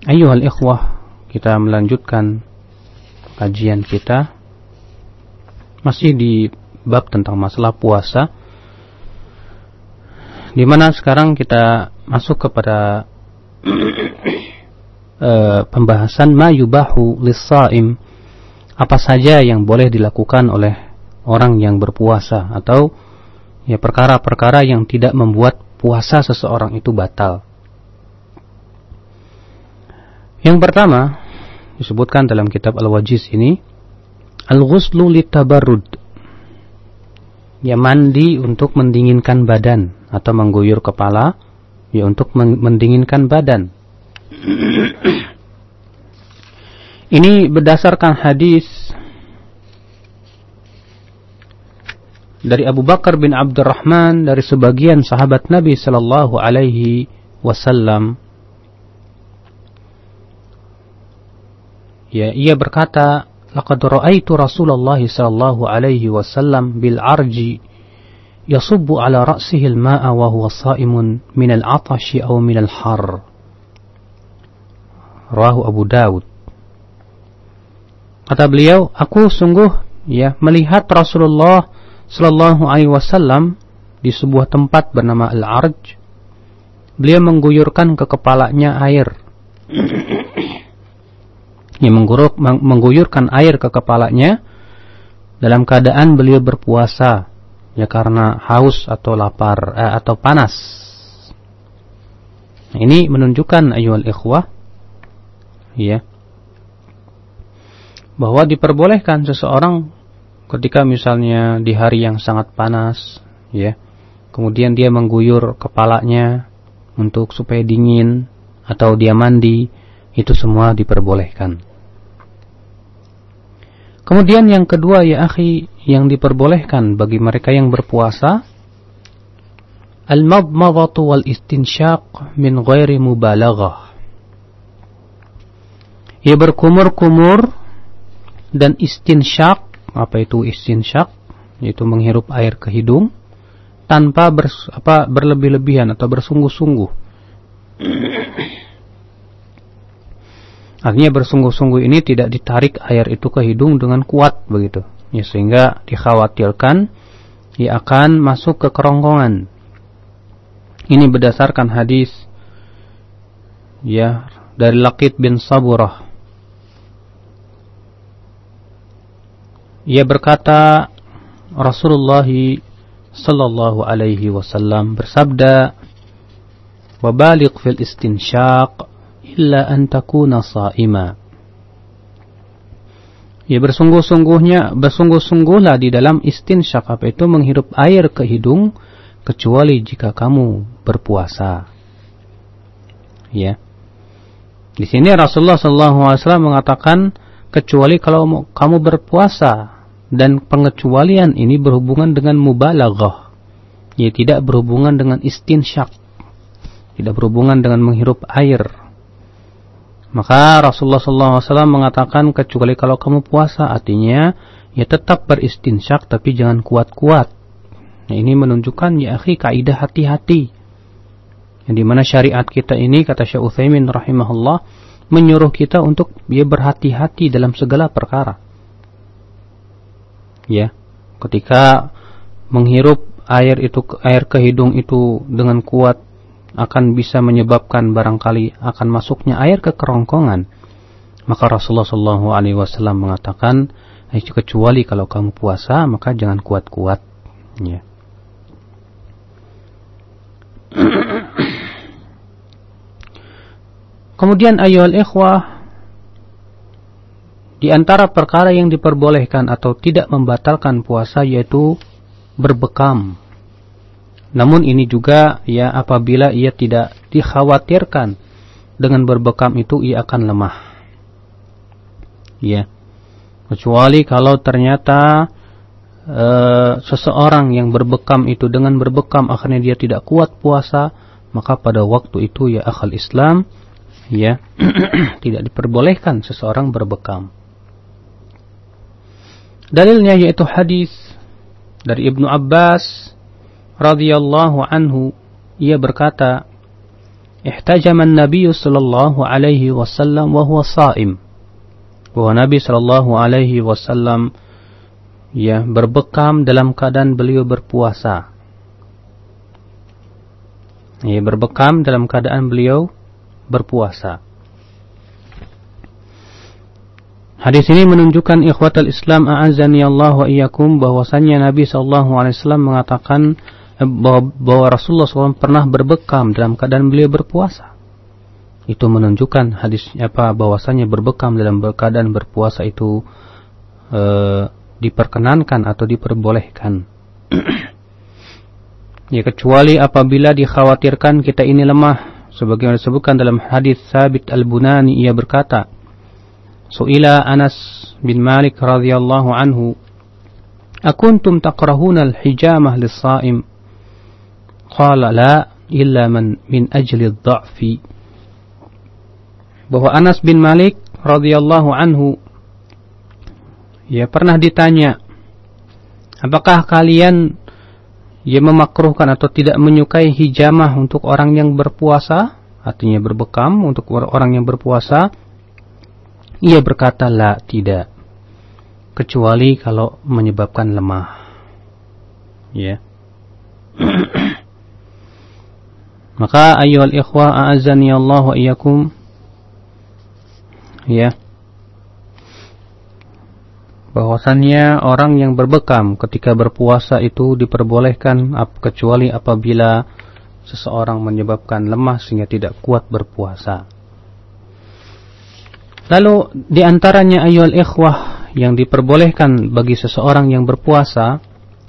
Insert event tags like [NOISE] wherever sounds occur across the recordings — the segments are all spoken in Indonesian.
Ayuhal ikhwah, kita melanjutkan kajian kita masih di bab tentang masalah puasa. Di mana sekarang kita masuk kepada uh, [COUGHS] pembahasan ma yubahu lis-shaim. Apa saja yang boleh dilakukan oleh orang yang berpuasa atau ya perkara-perkara yang tidak membuat puasa seseorang itu batal. Yang pertama disebutkan dalam kitab Al-Wajiz ini al-ghuslu litabarrud. Ya mandi untuk mendinginkan badan atau mengguyur kepala ya untuk mendinginkan badan. [CLEARS THROAT] Ini berdasarkan hadis dari Abu Bakar bin Abdurrahman dari sebagian sahabat Nabi sallallahu alaihi wasallam ya ia berkata laqad ra'aitu Rasulullah sallallahu alaihi wasallam bil arji yasubbu ala ra'sihi al-ma'a wa huwa sha'imun min al-'atashi aw min al-har. Rawahu Abu Dawud. Kata beliau aku sungguh ya melihat Rasulullah Sallallahu Alaihi Wasallam di sebuah tempat bernama Al-Arj, beliau mengguyurkan ke kepalanya air. Ya, mengguruk, mengguyurkan air ke kepalanya dalam keadaan beliau berpuasa ya karena haus atau lapar eh, atau panas. Nah, ini menunjukkan ayuhal ikhwah ya bahwa diperbolehkan seseorang ketika misalnya di hari yang sangat panas ya kemudian dia mengguyur kepalanya untuk supaya dingin atau dia mandi itu semua diperbolehkan kemudian yang kedua ya akhi yang diperbolehkan bagi mereka yang berpuasa al-madmadhatu wal istinsyaq min ghairi mubalaghah ya berkumur-kumur dan istinsyaq apa itu istinsyak yaitu menghirup air ke hidung tanpa ber, apa berlebih-lebihan atau bersungguh-sungguh. Artinya bersungguh-sungguh ini tidak ditarik air itu ke hidung dengan kuat begitu. Ya sehingga dikhawatirkan ia akan masuk ke kerongkongan. Ini berdasarkan hadis ya dari Laqit bin Saburah Ia berkata Rasulullah sallallahu alaihi wasallam bersabda Wabaliq fil istinsyaq illa an takuna sa'ima Ya bersungguh-sungguhnya bersungguh-sungguhlah di dalam istinsyak apa itu menghirup air ke hidung kecuali jika kamu berpuasa. Ya. Di sini Rasulullah wasallam mengatakan kecuali kalau kamu berpuasa dan pengecualian ini berhubungan dengan mubalaghah ya tidak berhubungan dengan istinsyak tidak berhubungan dengan menghirup air maka Rasulullah SAW mengatakan kecuali kalau kamu puasa artinya ya tetap beristinsyak tapi jangan kuat-kuat nah, ini menunjukkan ya akhi kaidah hati-hati yang di mana syariat kita ini kata Syekh Utsaimin rahimahullah menyuruh kita untuk ya berhati-hati dalam segala perkara. Ya, ketika menghirup air itu air ke hidung itu dengan kuat akan bisa menyebabkan barangkali akan masuknya air ke kerongkongan. Maka Rasulullah Shallallahu Alaihi Wasallam mengatakan, kecuali kalau kamu puasa maka jangan kuat-kuat. Ya. [CLEARS THROAT] Kemudian ayol ikhwah di antara perkara yang diperbolehkan atau tidak membatalkan puasa yaitu berbekam. Namun ini juga ya apabila ia tidak dikhawatirkan dengan berbekam itu ia akan lemah. Ya. Kecuali kalau ternyata uh, seseorang yang berbekam itu dengan berbekam akhirnya dia tidak kuat puasa, maka pada waktu itu ya akal Islam ya [CLEARS THROAT] tidak diperbolehkan seseorang berbekam. Dalilnya yaitu hadis dari Ibnu Abbas radhiyallahu anhu ia berkata ihtajama an-nabiy sallallahu alaihi wasallam wa huwa sha'im bahwa Nabi Shallallahu Alaihi Wasallam ya berbekam dalam keadaan beliau berpuasa. Ya, berbekam dalam keadaan beliau berpuasa. Hadis ini menunjukkan ikhwatal Islam a'azani Allah wa iyyakum bahwasanya Nabi sallallahu alaihi wasallam mengatakan bahwa, bahwa Rasulullah SAW pernah berbekam dalam keadaan beliau berpuasa itu menunjukkan hadis apa bahwasanya berbekam dalam keadaan berpuasa itu e, diperkenankan atau diperbolehkan. [CLEARS THROAT] ya kecuali apabila dikhawatirkan kita ini lemah sebagaimana disebutkan dalam hadis Sabit Al-Bunani ia berkata Su'ila Anas bin Malik radhiyallahu anhu Akuntum taqrahuna al-hijamah lis-sha'im Qala la illa man min ajli ad-dha'fi bahwa Anas bin Malik radhiyallahu anhu ya pernah ditanya apakah kalian ya memakruhkan atau tidak menyukai hijamah untuk orang yang berpuasa? Artinya berbekam untuk orang yang berpuasa. Ia berkata la tidak. Kecuali kalau menyebabkan lemah. Ya [CLEARS THROAT] maka ayyuhal ikhwah a'azzani Allah wa iyyakum ya bahwasannya orang yang berbekam ketika berpuasa itu diperbolehkan kecuali apabila seseorang menyebabkan lemah sehingga tidak kuat berpuasa. Lalu di antaranya ayol ikhwah yang diperbolehkan bagi seseorang yang berpuasa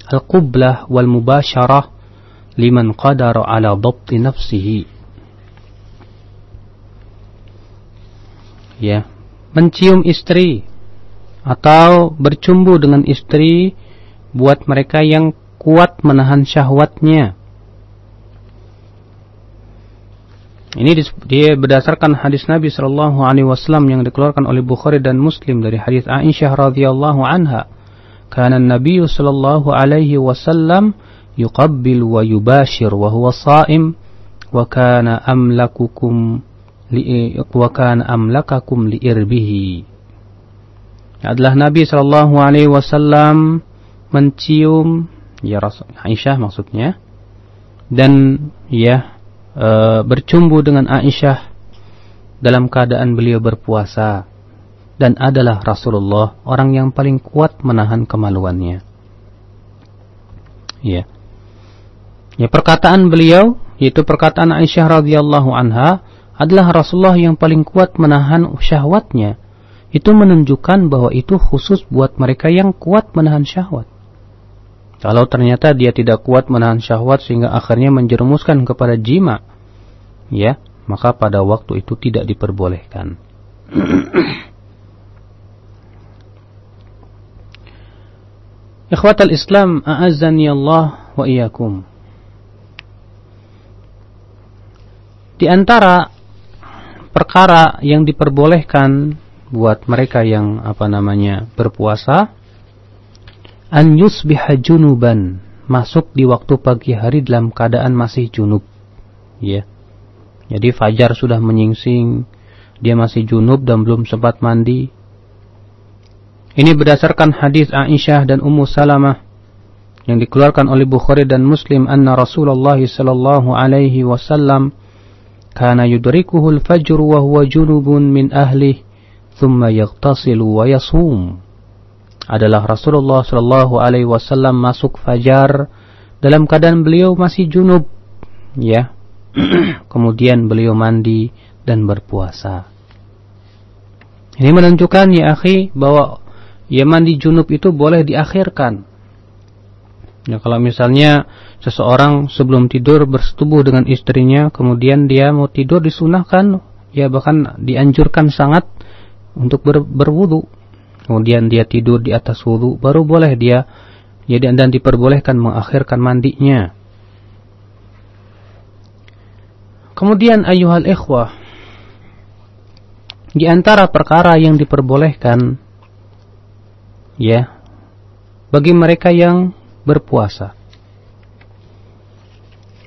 al-qublah wal mubasyarah liman qadara ala dhabti nafsihi ya mencium istri atau bercumbu dengan istri buat mereka yang kuat menahan syahwatnya. Ini dia berdasarkan hadis Nabi Shallallahu Alaihi Wasallam yang dikeluarkan oleh Bukhari dan Muslim dari hadis Aisyah radhiyallahu anha. Karena Nabi Shallallahu Alaihi Wasallam huwa saim wa kana amlakukum wa kana amlakakum liirbihi adalah Nabi sallallahu alaihi wasallam mencium ya Rasul Aisyah maksudnya dan ya e, bercumbu dengan Aisyah dalam keadaan beliau berpuasa dan adalah Rasulullah orang yang paling kuat menahan kemaluannya. Ya ya perkataan beliau yaitu perkataan Aisyah radhiyallahu anha adalah Rasulullah yang paling kuat menahan syahwatnya. Itu menunjukkan bahwa itu khusus buat mereka yang kuat menahan syahwat. Kalau ternyata dia tidak kuat menahan syahwat sehingga akhirnya menjerumuskan kepada jima, ya, maka pada waktu itu tidak diperbolehkan. [COUGHS] Ikhwatal Islam, a'azzani Allah wa iyyakum. Di antara perkara yang diperbolehkan buat mereka yang apa namanya berpuasa an yusbiha junuban masuk di waktu pagi hari dalam keadaan masih junub. Ya. Jadi fajar sudah menyingsing dia masih junub dan belum sempat mandi. Ini berdasarkan hadis Aisyah dan Ummu Salamah yang dikeluarkan oleh Bukhari dan Muslim anna Rasulullah sallallahu alaihi wasallam al-fajr wa huwa junubun min ahli thumma yaghtasilu wa yasum. Adalah Rasulullah sallallahu alaihi wasallam masuk fajar dalam keadaan beliau masih junub ya. [CLEARS THROAT] Kemudian beliau mandi dan berpuasa. Ini menunjukkan ya akhi bahwa ya mandi junub itu boleh diakhirkan. Ya, kalau misalnya seseorang sebelum tidur bersetubuh dengan istrinya, kemudian dia mau tidur disunahkan ya bahkan dianjurkan sangat untuk ber, berwudu. Kemudian dia tidur di atas wudu, baru boleh dia ya dan diperbolehkan mengakhirkan mandinya. Kemudian ayuhal ikhwah di antara perkara yang diperbolehkan ya bagi mereka yang berpuasa.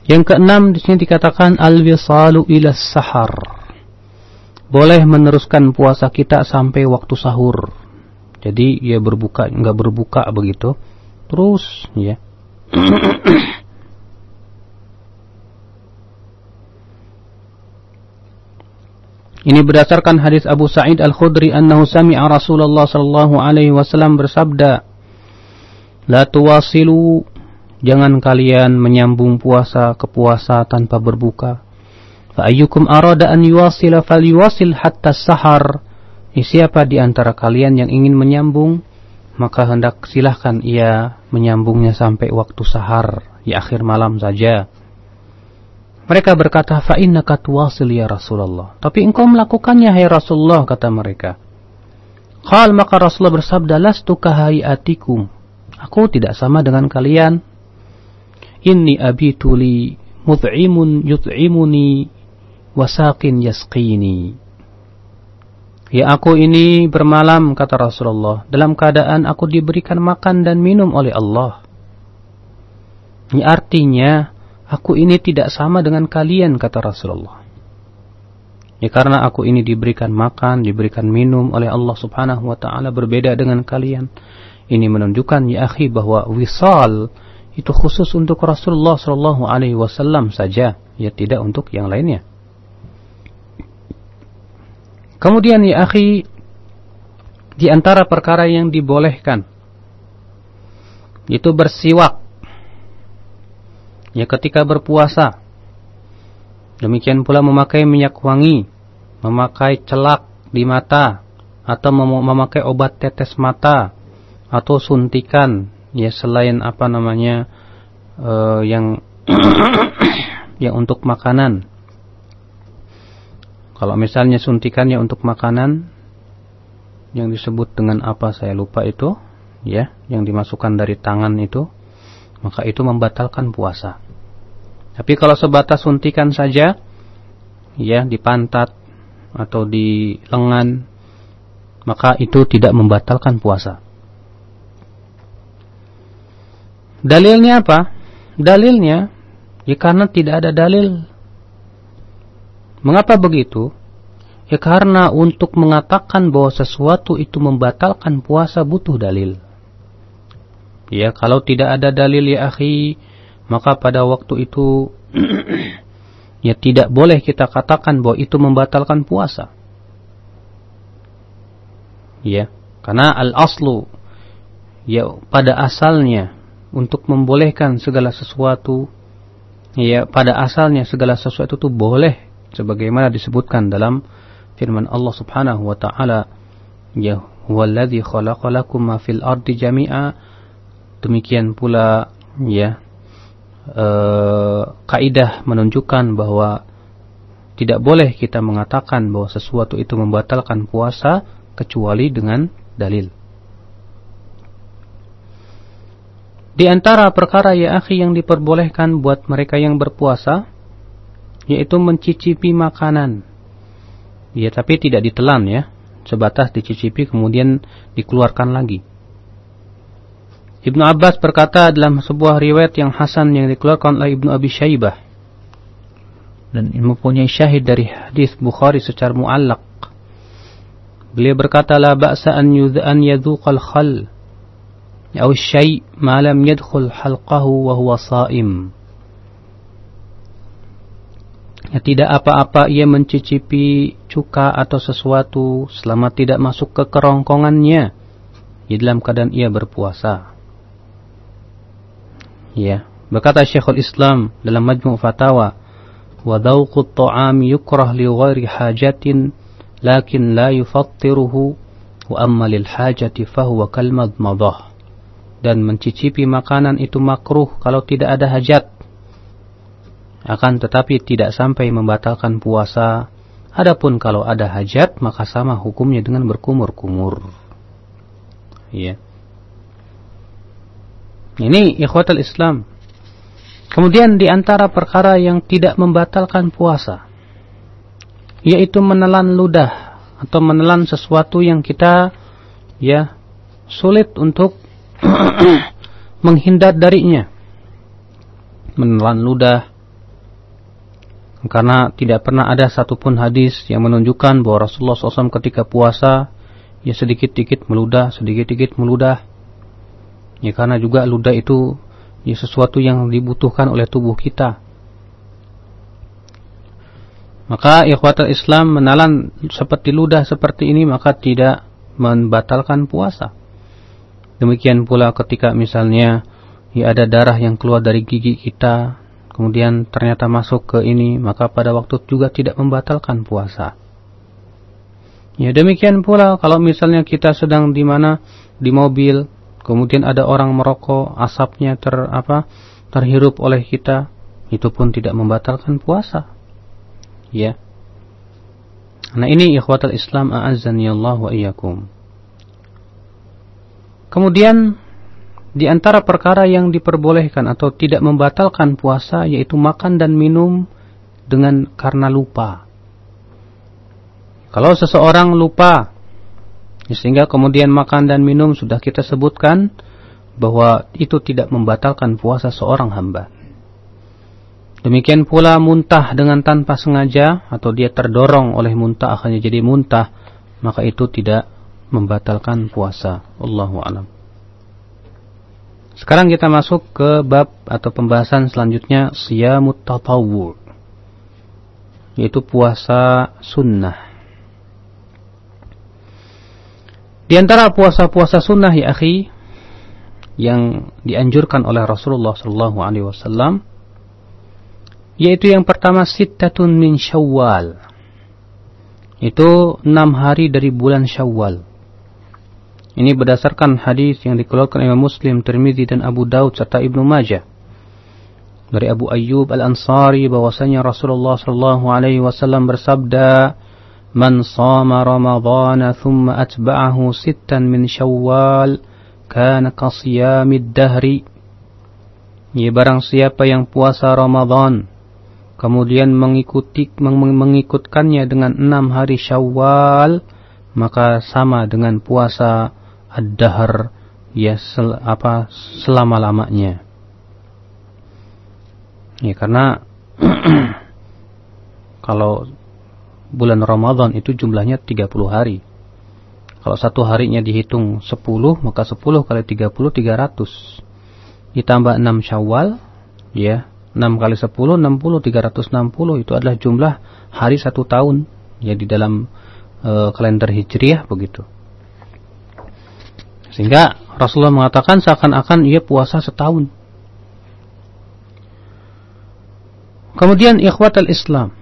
Yang keenam di sini dikatakan al-wisalu ila sahar. Boleh meneruskan puasa kita sampai waktu sahur. Jadi ya berbuka enggak berbuka begitu. Terus ya. [CLEARS THROAT] Ini berdasarkan hadis Abu Sa'id Al-Khudri annahu sami'a Rasulullah sallallahu alaihi wasallam bersabda, "La tuwasilu jangan kalian menyambung puasa ke puasa tanpa berbuka. Fa'ayyukum arada an yuwasila falyuwasil hatta sahar. Siapa di antara kalian yang ingin menyambung, maka hendak silahkan ia menyambungnya sampai waktu sahar, di akhir malam saja. Mereka berkata, fa'innaka tuwasil ya Rasulullah. Tapi engkau melakukannya, hai Rasulullah, kata mereka. Qal maka Rasulullah bersabda, lastu kahayatikum. Aku tidak sama dengan kalian, Inni abituli mut'imun yut'imuni wasaqin yasqini. Ya aku ini bermalam, kata Rasulullah, dalam keadaan aku diberikan makan dan minum oleh Allah. Ini artinya, Aku ini tidak sama dengan kalian, kata Rasulullah. Ya karena aku ini diberikan makan, diberikan minum oleh Allah subhanahu wa ta'ala berbeda dengan kalian. Ini menunjukkan ya akhi bahwa wisal itu khusus untuk Rasulullah sallallahu alaihi wasallam saja, ya tidak untuk yang lainnya. Kemudian ya akhi di antara perkara yang dibolehkan itu bersiwak ya ketika berpuasa. Demikian pula memakai minyak wangi, memakai celak di mata, atau mem memakai obat tetes mata, atau suntikan, ya selain apa namanya uh, yang [COUGHS] yang untuk makanan. Kalau misalnya suntikannya untuk makanan, yang disebut dengan apa saya lupa itu, ya, yang dimasukkan dari tangan itu, maka itu membatalkan puasa. Tapi kalau sebatas suntikan saja, ya di pantat atau di lengan, maka itu tidak membatalkan puasa. Dalilnya apa? Dalilnya, ya karena tidak ada dalil. Mengapa begitu? Ya karena untuk mengatakan bahwa sesuatu itu membatalkan puasa butuh dalil. Ya kalau tidak ada dalil ya akhi, maka pada waktu itu [CLEARS THROAT] ya tidak boleh kita katakan bahwa itu membatalkan puasa. Ya, karena al-aslu ya pada asalnya untuk membolehkan segala sesuatu ya pada asalnya segala sesuatu itu boleh sebagaimana disebutkan dalam firman Allah Subhanahu wa taala ya huwallazi khalaqalakum ma fil ardi jami'a demikian pula ya Eh, kaidah menunjukkan bahwa tidak boleh kita mengatakan bahwa sesuatu itu membatalkan puasa kecuali dengan dalil. Di antara perkara ya akhi yang diperbolehkan buat mereka yang berpuasa yaitu mencicipi makanan. Ya, tapi tidak ditelan ya, sebatas dicicipi kemudian dikeluarkan lagi. Ibnu Abbas berkata dalam sebuah riwayat yang hasan yang dikeluarkan oleh Ibnu Abi Syaibah dan mempunyai syahid dari hadis Bukhari secara muallak. Beliau berkata la ba'sa an yudhan yadhuqal khal syai' ma lam yadkhul halqahu wa huwa sha'im. Ya, tidak apa-apa ia mencicipi cuka atau sesuatu selama tidak masuk ke kerongkongannya di dalam keadaan ia berpuasa. Ya, berkata Syekhul Islam dalam Majmu' Fatawa, "Wa dhauqut ta'am yukrah li ghairi hajatin lakin la yufattiruhu wa amma lil hajati fahuwa kal madmadah." Dan mencicipi makanan itu makruh kalau tidak ada hajat. Akan tetapi tidak sampai membatalkan puasa Adapun kalau ada hajat maka sama hukumnya dengan berkumur-kumur. Ya. Ini ikhwatul Islam. Kemudian di antara perkara yang tidak membatalkan puasa yaitu menelan ludah atau menelan sesuatu yang kita ya sulit untuk [COUGHS] menghindar darinya. Menelan ludah karena tidak pernah ada satupun hadis yang menunjukkan bahwa Rasulullah SAW ketika puasa ya sedikit-sedikit meludah, sedikit-sedikit meludah. Ya karena juga ludah itu ya sesuatu yang dibutuhkan oleh tubuh kita. Maka ikhwatul Islam menalan seperti ludah seperti ini maka tidak membatalkan puasa. Demikian pula ketika misalnya ya ada darah yang keluar dari gigi kita kemudian ternyata masuk ke ini, maka pada waktu juga tidak membatalkan puasa. Ya demikian pula kalau misalnya kita sedang di mana di mobil, kemudian ada orang merokok, asapnya ter apa terhirup oleh kita, itu pun tidak membatalkan puasa. Ya. Nah ini ikhwatul Islam a'azzani Allah wa iyyakum. Kemudian di antara perkara yang diperbolehkan atau tidak membatalkan puasa yaitu makan dan minum dengan karena lupa. Kalau seseorang lupa sehingga kemudian makan dan minum sudah kita sebutkan bahwa itu tidak membatalkan puasa seorang hamba. Demikian pula muntah dengan tanpa sengaja atau dia terdorong oleh muntah akhirnya jadi muntah, maka itu tidak membatalkan puasa. Allahu a'lam. Sekarang kita masuk ke bab atau pembahasan selanjutnya siyamut tatawwu yaitu puasa sunnah. Di antara puasa-puasa sunnah ya akhi yang dianjurkan oleh Rasulullah sallallahu alaihi wasallam yaitu yang pertama sittatun min Syawal. Itu enam hari dari bulan Syawal. Ini berdasarkan hadis yang dikeluarkan Imam Muslim, Tirmizi dan Abu Daud serta Ibnu Majah. Dari Abu Ayyub Al-Ansari bahwasanya Rasulullah sallallahu alaihi wasallam bersabda, "Man shama Ramadan thumma atba'ahu sittan min Syawal, kana qasiyamid dahri." Ya barang siapa yang puasa Ramadan kemudian mengikuti mengikutkannya dengan enam hari Syawal, maka sama dengan puasa ad-dahr ya sel, apa selama-lamanya. Ya karena [CLEARS THROAT] kalau bulan Ramadan itu jumlahnya 30 hari. Kalau satu harinya dihitung 10, maka 10 kali 30 300. Ditambah 6 Syawal, ya, 6 kali 10 60 360 itu adalah jumlah hari satu tahun ya di dalam e, kalender Hijriah begitu. Sehingga Rasulullah mengatakan seakan-akan ia puasa setahun. Kemudian ikhwatal Islam.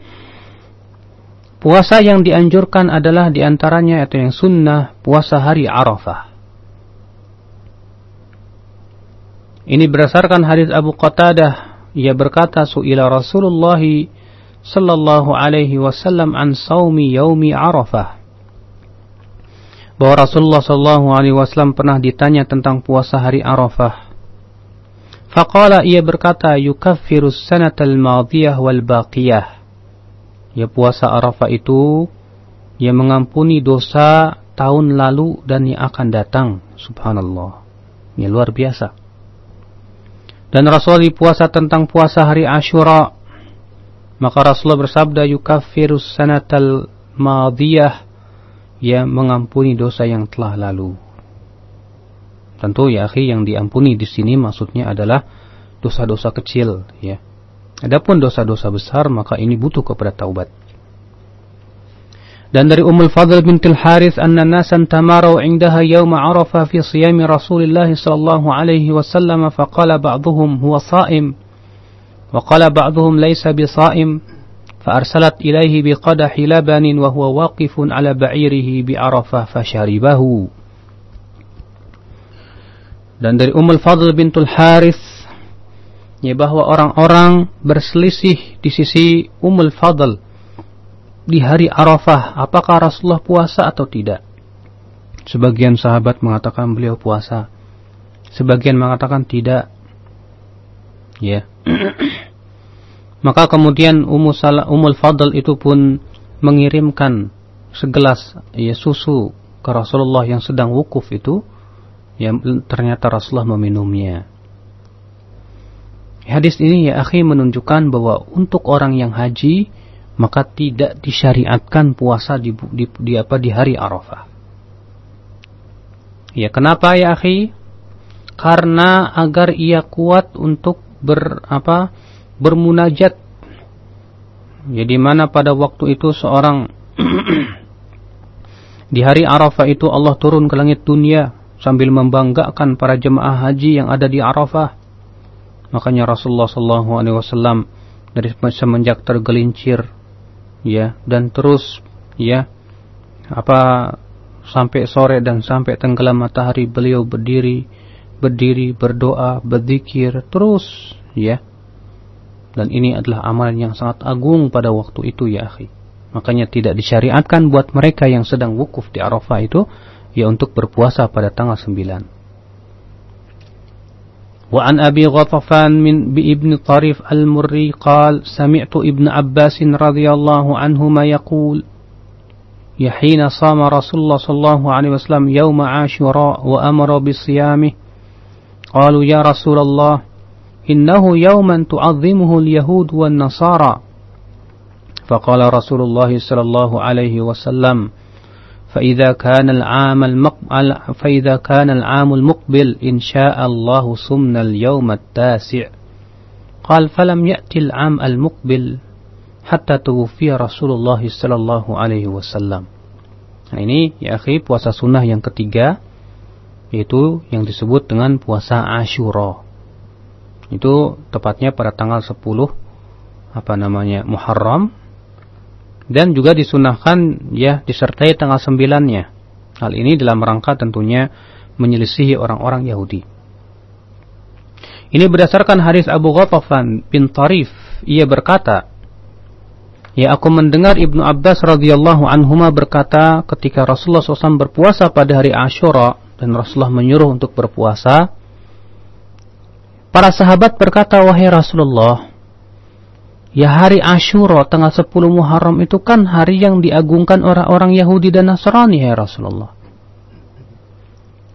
Puasa yang dianjurkan adalah di antaranya atau yang sunnah puasa hari Arafah. Ini berdasarkan hadis Abu Qatadah. Ia berkata, Su'ila Rasulullah sallallahu alaihi wasallam an saumi yaumi Arafah bahwa Rasulullah Shallallahu Alaihi Wasallam pernah ditanya tentang puasa hari Arafah. Faqala ia berkata yukaffirus sanatal madiyah wal baqiyah. Ya puasa Arafah itu ia mengampuni dosa tahun lalu dan yang akan datang. Subhanallah. Ini luar biasa. Dan Rasulullah puasa tentang puasa hari Ashura. Maka Rasulullah bersabda yukaffirus sanatal madiyah ia mengampuni dosa yang telah lalu. Tentu ya akhi yang diampuni di sini maksudnya adalah dosa-dosa kecil ya. Adapun dosa-dosa besar maka ini butuh kepada taubat. Dan dari Ummul Fadl bintul Harith anna nasan tamarau indaha yawma Arafah fi siyami Rasulillah sallallahu alaihi wasallam faqala ba'dhum huwa sha'im wa qala ba'dhum laysa bi sha'im فأرسلت إليه بقدح لبن وهو واقف على بعيره بعرفة فشربه dan dari Ummul Fadl bintul Harith ya bahwa orang-orang berselisih di sisi Ummul Fadl di hari Arafah, apakah Rasulullah puasa atau tidak? Sebagian sahabat mengatakan beliau puasa. Sebagian mengatakan tidak. Ya. Maka kemudian Ummul Fadl itu pun mengirimkan segelas ya susu ke Rasulullah yang sedang wukuf itu yang ternyata Rasulullah meminumnya. Hadis ini ya akhi menunjukkan bahwa untuk orang yang haji maka tidak disyariatkan puasa di, di, di apa di hari Arafah. Ya kenapa ya akhi? Karena agar ia kuat untuk ber apa bermunajat. Jadi mana pada waktu itu seorang [CLEARS THROAT] di hari Arafah itu Allah turun ke langit dunia sambil membanggakan para jemaah haji yang ada di Arafah. Makanya Rasulullah Shallallahu Alaihi Wasallam dari semenjak tergelincir, ya, dan terus, ya, apa sampai sore dan sampai tenggelam matahari beliau berdiri berdiri berdoa berzikir terus ya dan ini adalah amalan yang sangat agung pada waktu itu ya akhi. Makanya tidak disyariatkan buat mereka yang sedang wukuf di Arafah itu ya untuk berpuasa pada tanggal 9. Wa an Abi Ghatafan min bi Ibn Tarif Al-Murri qal sami'tu Ibn Abbas radhiyallahu anhuma yaqul ya hina sama Rasulullah sallallahu alaihi wasallam yaum Ashura wa amara bi siyami qalu ya Rasulullah إنه يوما تعظمه اليهود والنصارى فقال رسول الله صلى الله عليه وسلم فإذا كان العام المقبل فإذا كان العام المقبل إن شاء الله صمنا اليوم التاسع قال فلم يأتي العام المقبل hatta tuwfiya Rasulullah sallallahu alaihi wasallam. Nah ini ya akhi puasa sunnah yang ketiga yaitu yang disebut dengan puasa Ashura. Itu tepatnya pada tanggal 10 apa namanya Muharram dan juga disunahkan ya disertai tanggal 9-nya. Hal ini dalam rangka tentunya menyelisihi orang-orang Yahudi. Ini berdasarkan hadis Abu Ghatafan bin Tarif. Ia berkata, Ya aku mendengar Ibnu Abbas radhiyallahu anhuma berkata ketika Rasulullah SAW berpuasa pada hari Ashura dan Rasulullah menyuruh untuk berpuasa, para sahabat berkata, wahai Rasulullah, ya hari Ashura tanggal 10 Muharram itu kan hari yang diagungkan orang-orang Yahudi dan Nasrani ya Rasulullah.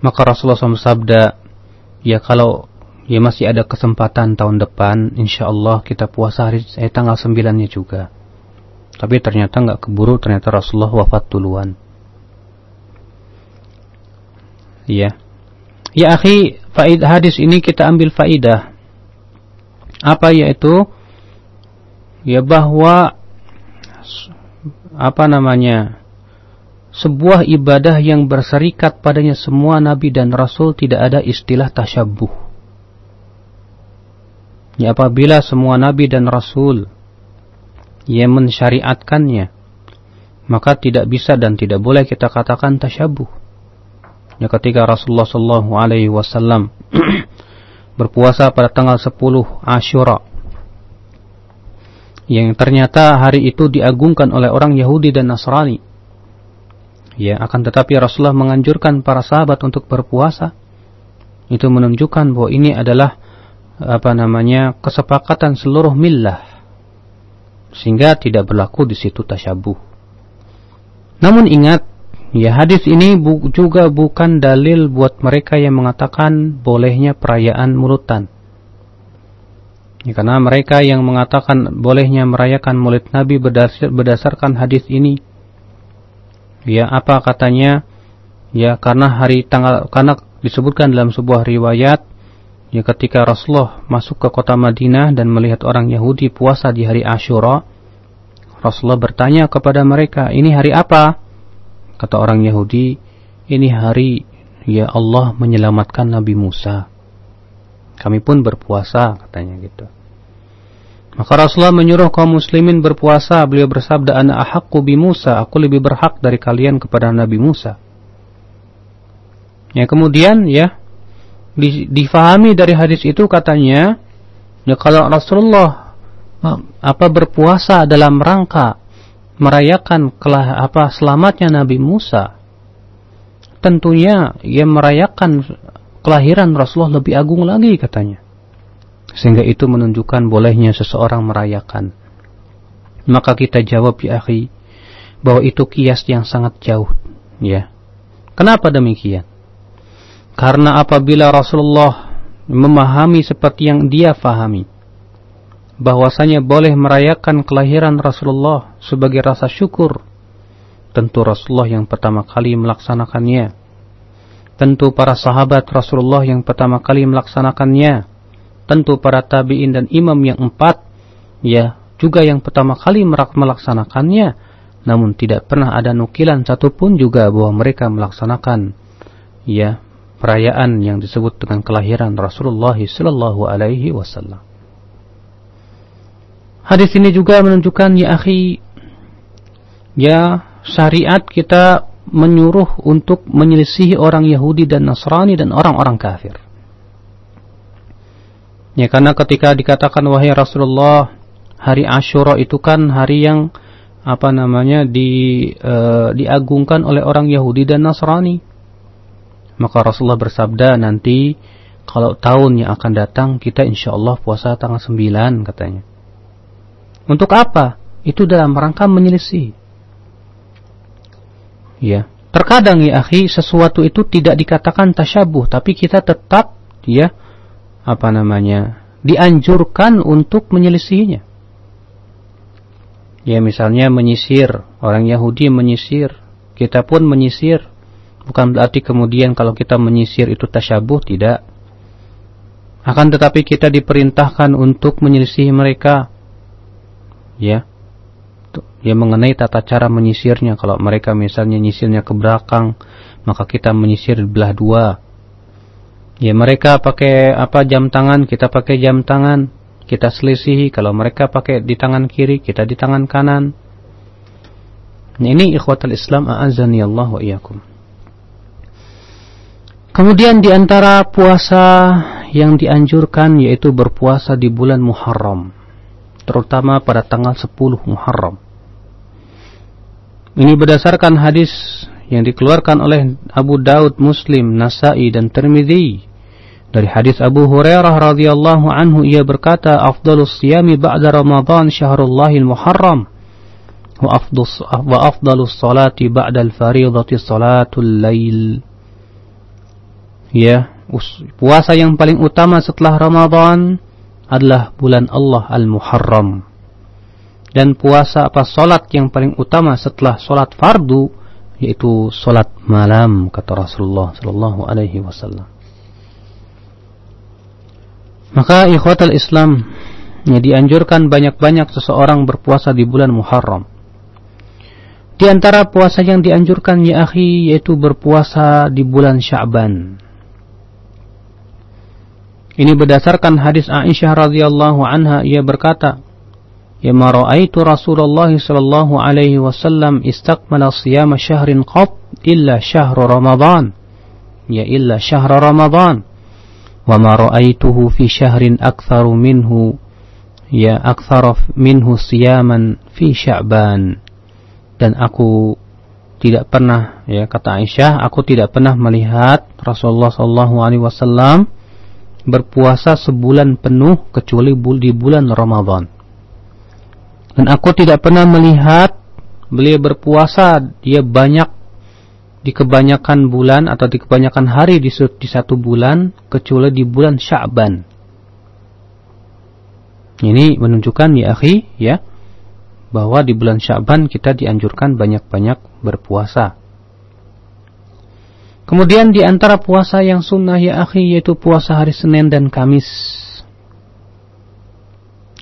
Maka Rasulullah SAW sabda, ya kalau ya masih ada kesempatan tahun depan, insya Allah kita puasa hari eh, tanggal 9-nya juga. Tapi ternyata nggak keburu, ternyata Rasulullah wafat duluan. Ya. Ya akhi, faid hadis ini kita ambil faidah. Apa yaitu? Ya bahwa apa namanya? Sebuah ibadah yang berserikat padanya semua nabi dan rasul tidak ada istilah tasyabuh. Ya apabila semua nabi dan rasul yang mensyariatkannya maka tidak bisa dan tidak boleh kita katakan tasyabuh ya ketika Rasulullah sallallahu alaihi wasallam [CLEARS THROAT] berpuasa pada tanggal 10 Asyura yang ternyata hari itu diagungkan oleh orang Yahudi dan Nasrani. Ya akan tetapi Rasulullah menganjurkan para sahabat untuk berpuasa. Itu menunjukkan bahwa ini adalah apa namanya kesepakatan seluruh millah. Sehingga tidak berlaku di situ tasyabuh. Namun ingat, ya hadis ini bu juga bukan dalil buat mereka yang mengatakan bolehnya perayaan mulutan. Ya, karena mereka yang mengatakan bolehnya merayakan Maulid Nabi berdasar, berdasarkan hadis ini. Ya, apa katanya? Ya, karena hari tanggal karena disebutkan dalam sebuah riwayat Ya ketika Rasulullah masuk ke kota Madinah dan melihat orang Yahudi puasa di hari Ashura, Rasulullah bertanya kepada mereka, "Ini hari apa?" Kata orang Yahudi, "Ini hari ya Allah menyelamatkan Nabi Musa." Kami pun berpuasa, katanya gitu. Maka Rasulullah menyuruh kaum muslimin berpuasa. Beliau bersabda, "Ana ahaqqu bi Musa." Aku lebih berhak dari kalian kepada Nabi Musa. Ya, kemudian ya difahami dari hadis itu katanya ya kalau Rasulullah apa berpuasa dalam rangka merayakan kelah apa selamatnya Nabi Musa, tentunya ia merayakan kelahiran Rasulullah lebih agung lagi katanya. Sehingga itu menunjukkan bolehnya seseorang merayakan. Maka kita jawab ya akhi, bahwa itu kias yang sangat jauh, ya. Kenapa demikian? Karena apabila Rasulullah memahami seperti yang dia fahami, bahwasanya boleh merayakan kelahiran Rasulullah sebagai rasa syukur, tentu Rasulullah yang pertama kali melaksanakannya. Tentu para sahabat Rasulullah yang pertama kali melaksanakannya. Tentu para tabi'in dan imam yang empat, ya, juga yang pertama kali melaksanakannya namun tidak pernah ada nukilan satupun juga bahwa mereka melaksanakan ya perayaan yang disebut dengan kelahiran Rasulullah sallallahu alaihi wasallam. Hadis ini juga menunjukkan ya akhi ya syariat kita menyuruh untuk menyelisihi orang Yahudi dan Nasrani dan orang-orang kafir. Ya karena ketika dikatakan wahai Rasulullah hari Ashura itu kan hari yang apa namanya di uh, diagungkan oleh orang Yahudi dan Nasrani. Maka Rasulullah bersabda nanti kalau tahun yang akan datang kita insya Allah puasa tanggal 9 katanya. Untuk apa? Itu dalam rangka menyelisih. Ya, terkadang ya akhi sesuatu itu tidak dikatakan tasyabuh tapi kita tetap ya apa namanya dianjurkan untuk menyelisihinya. Ya misalnya menyisir, orang Yahudi menyisir, kita pun menyisir. Bukan berarti kemudian kalau kita menyisir itu tasyabuh, tidak. Akan tetapi kita diperintahkan untuk menyelisihi mereka. Ya. Ya mengenai tata cara menyisirnya. Kalau mereka misalnya nyisirnya ke belakang, maka kita menyisir belah dua. Ya mereka pakai apa jam tangan, kita pakai jam tangan kita selisihi kalau mereka pakai di tangan kiri kita di tangan kanan ini ikhwatul Islam a'azani Allah wa iyyakum Kemudian di antara puasa yang dianjurkan yaitu berpuasa di bulan Muharram terutama pada tanggal 10 Muharram ini berdasarkan hadis yang dikeluarkan oleh Abu Daud, Muslim, Nasai dan Tirmidzi dari hadis Abu Hurairah radhiyallahu anhu ia berkata, "Afdalus siyami ba'da Ramadan syahrullahil Muharram." Wa afdalus wa salati ba'da al-fariidati salatul lail. Ya, puasa yang paling utama setelah Ramadan adalah bulan Allah Al-Muharram. Dan puasa apa salat yang paling utama setelah salat fardu yaitu salat malam kata Rasulullah sallallahu alaihi wasallam. Maka ikhwatal Islam ya, dianjurkan banyak-banyak seseorang berpuasa di bulan Muharram. Di antara puasa yang dianjurkan ya akhi yaitu berpuasa di bulan Sya'ban. Ini berdasarkan hadis Aisyah radhiyallahu anha ia berkata, "Ya maraitu Rasulullah sallallahu alaihi wasallam istaqmala siyama syahrin qat illa syahr Ramadan." Ya illa syahr Ramadan. Wa ma ra'aituhu fi syahrin aktsaru minhu ya aktsara minhu siyaman fi Sya'ban. Dan aku tidak pernah ya kata Aisyah aku tidak pernah melihat Rasulullah sallallahu alaihi wasallam berpuasa sebulan penuh kecuali di bulan Ramadan dan aku tidak pernah melihat beliau berpuasa dia banyak di kebanyakan bulan atau di kebanyakan hari di, satu bulan kecuali di bulan Sya'ban. Ini menunjukkan ya akhi ya bahwa di bulan Sya'ban kita dianjurkan banyak-banyak berpuasa. Kemudian di antara puasa yang sunnah ya akhi yaitu puasa hari Senin dan Kamis.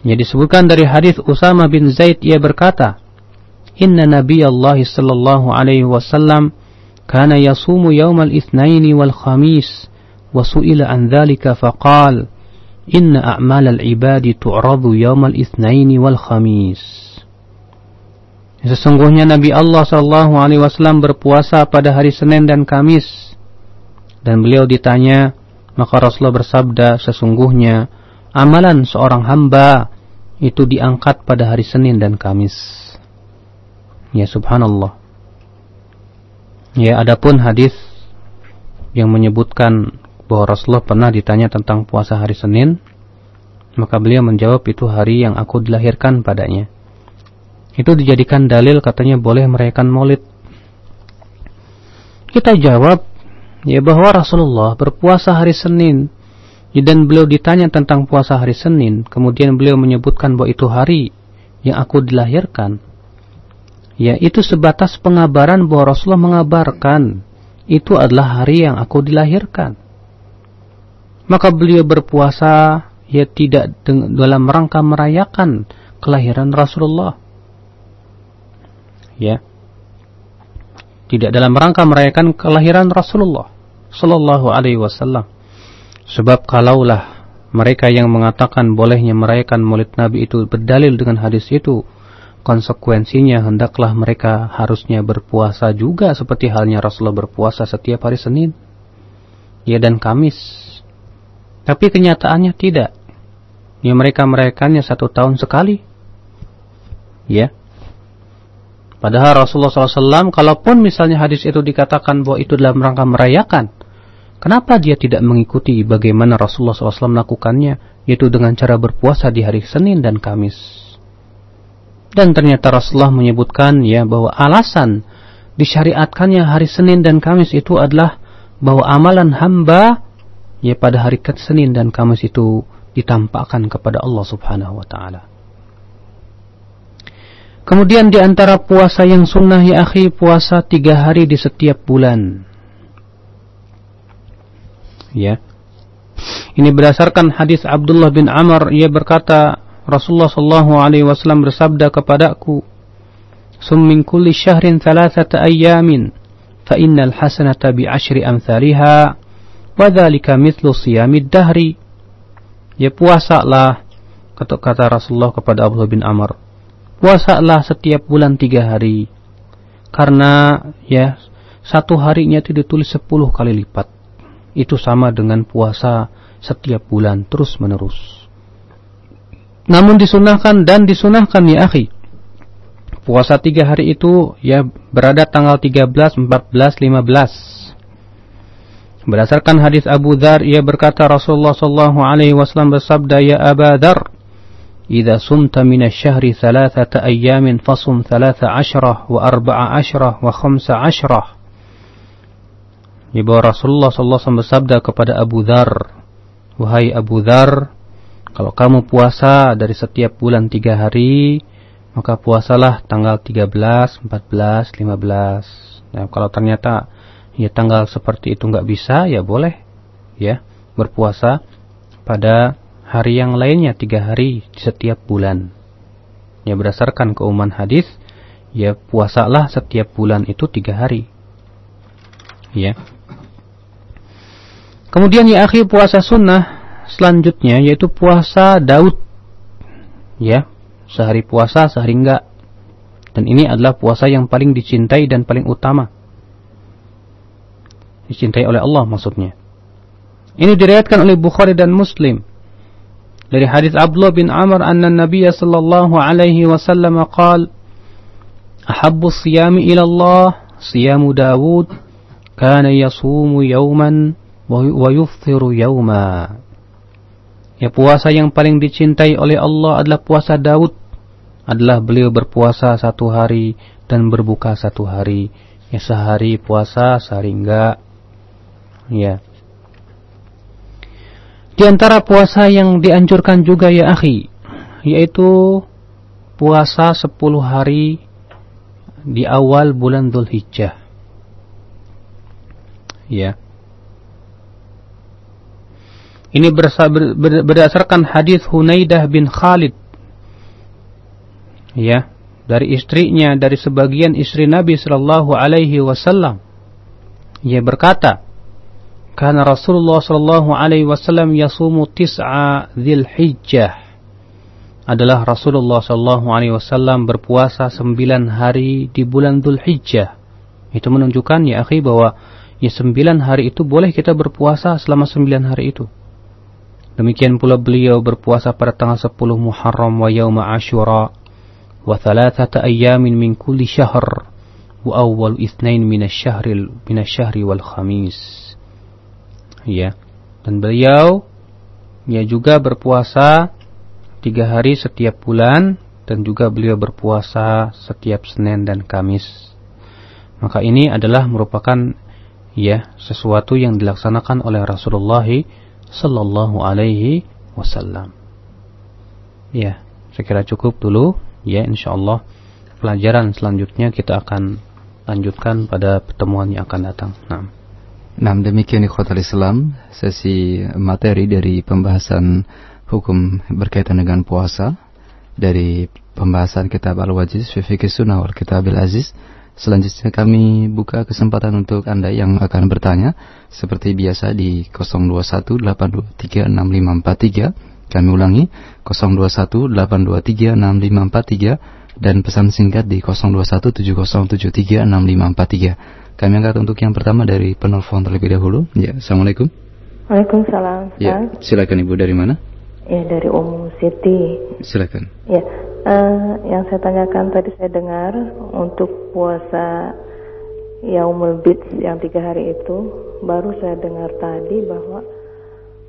Ya disebutkan dari hadis Usama bin Zaid ia berkata, "Inna Nabi Allah sallallahu alaihi wasallam kana yasumu yaumal itsnaini wal khamis wa su'ila an dzalika faqala, "Inna a'malal ibadi tu'radu yaumal itsnaini wal khamis." Sesungguhnya Nabi Allah Shallallahu Alaihi Wasallam berpuasa pada hari Senin dan Kamis, dan beliau ditanya, maka Rasulullah bersabda, sesungguhnya amalan seorang hamba itu diangkat pada hari Senin dan Kamis. Ya subhanallah. Ya adapun hadis yang menyebutkan bahwa Rasulullah pernah ditanya tentang puasa hari Senin, maka beliau menjawab itu hari yang aku dilahirkan padanya. Itu dijadikan dalil katanya boleh merayakan maulid. Kita jawab ya bahwa Rasulullah berpuasa hari Senin dan beliau ditanya tentang puasa hari Senin, kemudian beliau menyebutkan bahwa itu hari yang aku dilahirkan. Ya, itu sebatas pengabaran bahwa Rasulullah mengabarkan itu adalah hari yang aku dilahirkan. Maka beliau berpuasa ya tidak dalam rangka merayakan kelahiran Rasulullah. Ya. Tidak dalam rangka merayakan kelahiran Rasulullah sallallahu alaihi wasallam. Sebab kalaulah mereka yang mengatakan bolehnya merayakan Maulid Nabi itu berdalil dengan hadis itu, konsekuensinya hendaklah mereka harusnya berpuasa juga seperti halnya Rasulullah berpuasa setiap hari Senin. Ya dan Kamis. Tapi kenyataannya tidak. Ya mereka merayakannya satu tahun sekali. Ya padahal Rasulullah SAW kalaupun misalnya hadis itu dikatakan bahwa itu dalam rangka merayakan kenapa dia tidak mengikuti bagaimana Rasulullah SAW melakukannya yaitu dengan cara berpuasa di hari Senin dan Kamis dan ternyata Rasulullah menyebutkan ya bahwa alasan disyariatkannya hari Senin dan Kamis itu adalah bahwa amalan hamba ya pada hari Senin dan Kamis itu ditampakkan kepada Allah Subhanahu wa taala. Kemudian di antara puasa yang sunnah ya akhi puasa tiga hari di setiap bulan. Ya. Ini berdasarkan hadis Abdullah bin Amr ia berkata Rasulullah sallallahu alaihi wasallam bersabda kepadaku, "Sum min kulli syahrin thalathata ayyamin, fa innal hasanata bi ashri amthaliha, wa dzalika mithlu siyamid dahri." Ya puasalah kata, kata Rasulullah kepada Abu bin Amr. Puasalah setiap bulan tiga hari. Karena ya satu harinya itu ditulis sepuluh kali lipat. Itu sama dengan puasa setiap bulan terus menerus. Namun disunahkan dan disunahkan ya akhi. Puasa tiga hari itu ya berada tanggal 13, 14, 15. Berdasarkan hadis Abu Dhar, ia berkata Rasulullah wasallam bersabda, "Ya Aba Dhar, إذا صمت من الشهر ثلاثة أيام فصم ثلاث عشرة وأربع عشرة وخمس عشرة Ibu Rasulullah SAW bersabda kepada Abu Dhar, Wahai Abu Dhar, kalau kamu puasa dari setiap bulan tiga hari, maka puasalah tanggal 13, 14, 15. Nah, kalau ternyata ya tanggal seperti itu nggak bisa, ya boleh ya berpuasa pada hari yang lainnya tiga hari setiap bulan. Ya berdasarkan keumuman hadis, ya puasalah setiap bulan itu tiga hari. Ya. Kemudian ya akhir puasa sunnah selanjutnya yaitu puasa Daud. Ya, sehari puasa, sehari enggak. Dan ini adalah puasa yang paling dicintai dan paling utama. Dicintai oleh Allah maksudnya. Ini diriwayatkan oleh Bukhari dan Muslim. Dari hadis Abdullah bin Amr anna Nabi sallallahu alaihi wasallam qaal Ahabbu siyami ila Allah siyamu Dawud kana yasumu yawman wa yuftiru yawma Ya puasa yang paling dicintai oleh Allah adalah puasa Daud. Adalah beliau berpuasa satu hari dan berbuka satu hari. Ya sehari puasa, sehari enggak. Ya. Di antara puasa yang dianjurkan juga ya akhi, yaitu puasa sepuluh hari di awal bulan Dhul Hijjah. Ya. Ini berdasarkan hadis Hunaidah bin Khalid. Ya, dari istrinya dari sebagian istri Nabi sallallahu alaihi wasallam. Ia berkata, "Karena Rasulullah sallallahu alaihi wasallam yasumu tis'a Dzulhijjah." Adalah Rasulullah sallallahu alaihi wasallam berpuasa sembilan hari di bulan Dzulhijjah. Itu menunjukkan ya akhi bahwa ya sembilan hari itu boleh kita berpuasa selama sembilan hari itu. Demikian pula beliau berpuasa pada tanggal 10 Muharram wa yauma Ashura wa thalathata ayyamin min kulli syahr wa awwal itsnain min asy-syahri min asy-syahri wal khamis ya dan beliau ya juga berpuasa tiga hari setiap bulan dan juga beliau berpuasa setiap Senin dan Kamis maka ini adalah merupakan ya sesuatu yang dilaksanakan oleh Rasulullah sallallahu alaihi wasallam. Ya, saya kira cukup dulu ya insyaallah pelajaran selanjutnya kita akan lanjutkan pada pertemuan yang akan datang. Nah. Nah, demikian ikhwatal Islam sesi materi dari pembahasan hukum berkaitan dengan puasa dari pembahasan kitab Al-Wajiz fi Fiqh Sunnah wal Kitabil Aziz. Selanjutnya kami buka kesempatan untuk Anda yang akan bertanya seperti biasa di 0218236543. Kami ulangi 0218236543 dan pesan singkat di 0217073653. Kami angkat untuk yang pertama dari penelpon terlebih dahulu. Ya, Assalamualaikum. Waalaikumsalam. Ya, silakan Ibu dari mana? Ya, dari Om Siti. Silakan. Ya, Uh, yang saya tanyakan tadi saya dengar untuk puasa Yaumul Bid yang tiga hari itu baru saya dengar tadi bahwa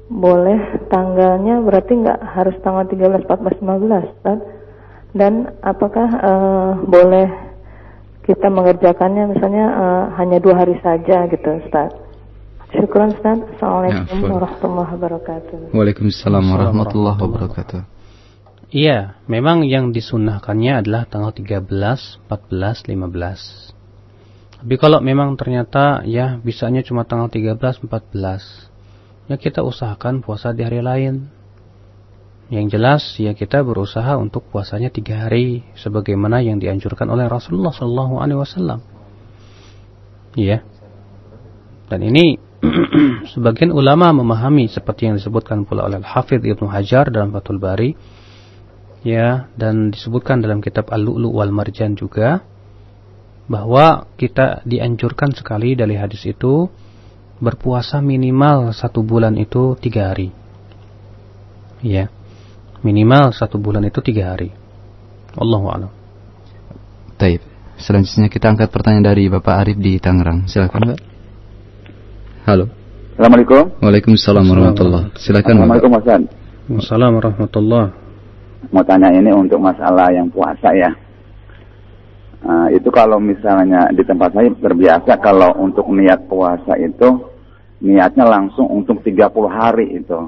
boleh tanggalnya berarti nggak harus tanggal 13, 14, 15 kan? Dan apakah uh, boleh kita mengerjakannya misalnya uh, hanya dua hari saja gitu Ustaz? Syukuran Ustaz. Assalamualaikum ya, warahmatullahi wabarakatuh. Waalaikumsalam warahmatullahi wabarakatuh. Iya, memang yang disunahkannya adalah tanggal 13, 14, 15. Tapi kalau memang ternyata ya bisanya cuma tanggal 13, 14, ya kita usahakan puasa di hari lain. Yang jelas ya kita berusaha untuk puasanya tiga hari, sebagaimana yang dianjurkan oleh Rasulullah Shallallahu Alaihi Wasallam. Iya. Dan ini [CLEARS THROAT] sebagian ulama memahami seperti yang disebutkan pula oleh Al-Hafidh Ibnu Hajar dalam Fathul Bari ya dan disebutkan dalam kitab Al-Lu'lu wal Marjan juga bahwa kita dianjurkan sekali dari hadis itu berpuasa minimal satu bulan itu tiga hari ya minimal satu bulan itu tiga hari. Allahu a'lam. Taib. Selanjutnya kita angkat pertanyaan dari Bapak Arif di Tangerang. Silakan Pak. Halo. Assalamualaikum. Waalaikumsalam warahmatullahi silakan Assalamualaikum Mas Assalamualaikum warahmatullahi mau tanya ini untuk masalah yang puasa ya. Uh, itu kalau misalnya di tempat saya terbiasa kalau untuk niat puasa itu niatnya langsung untuk 30 hari itu.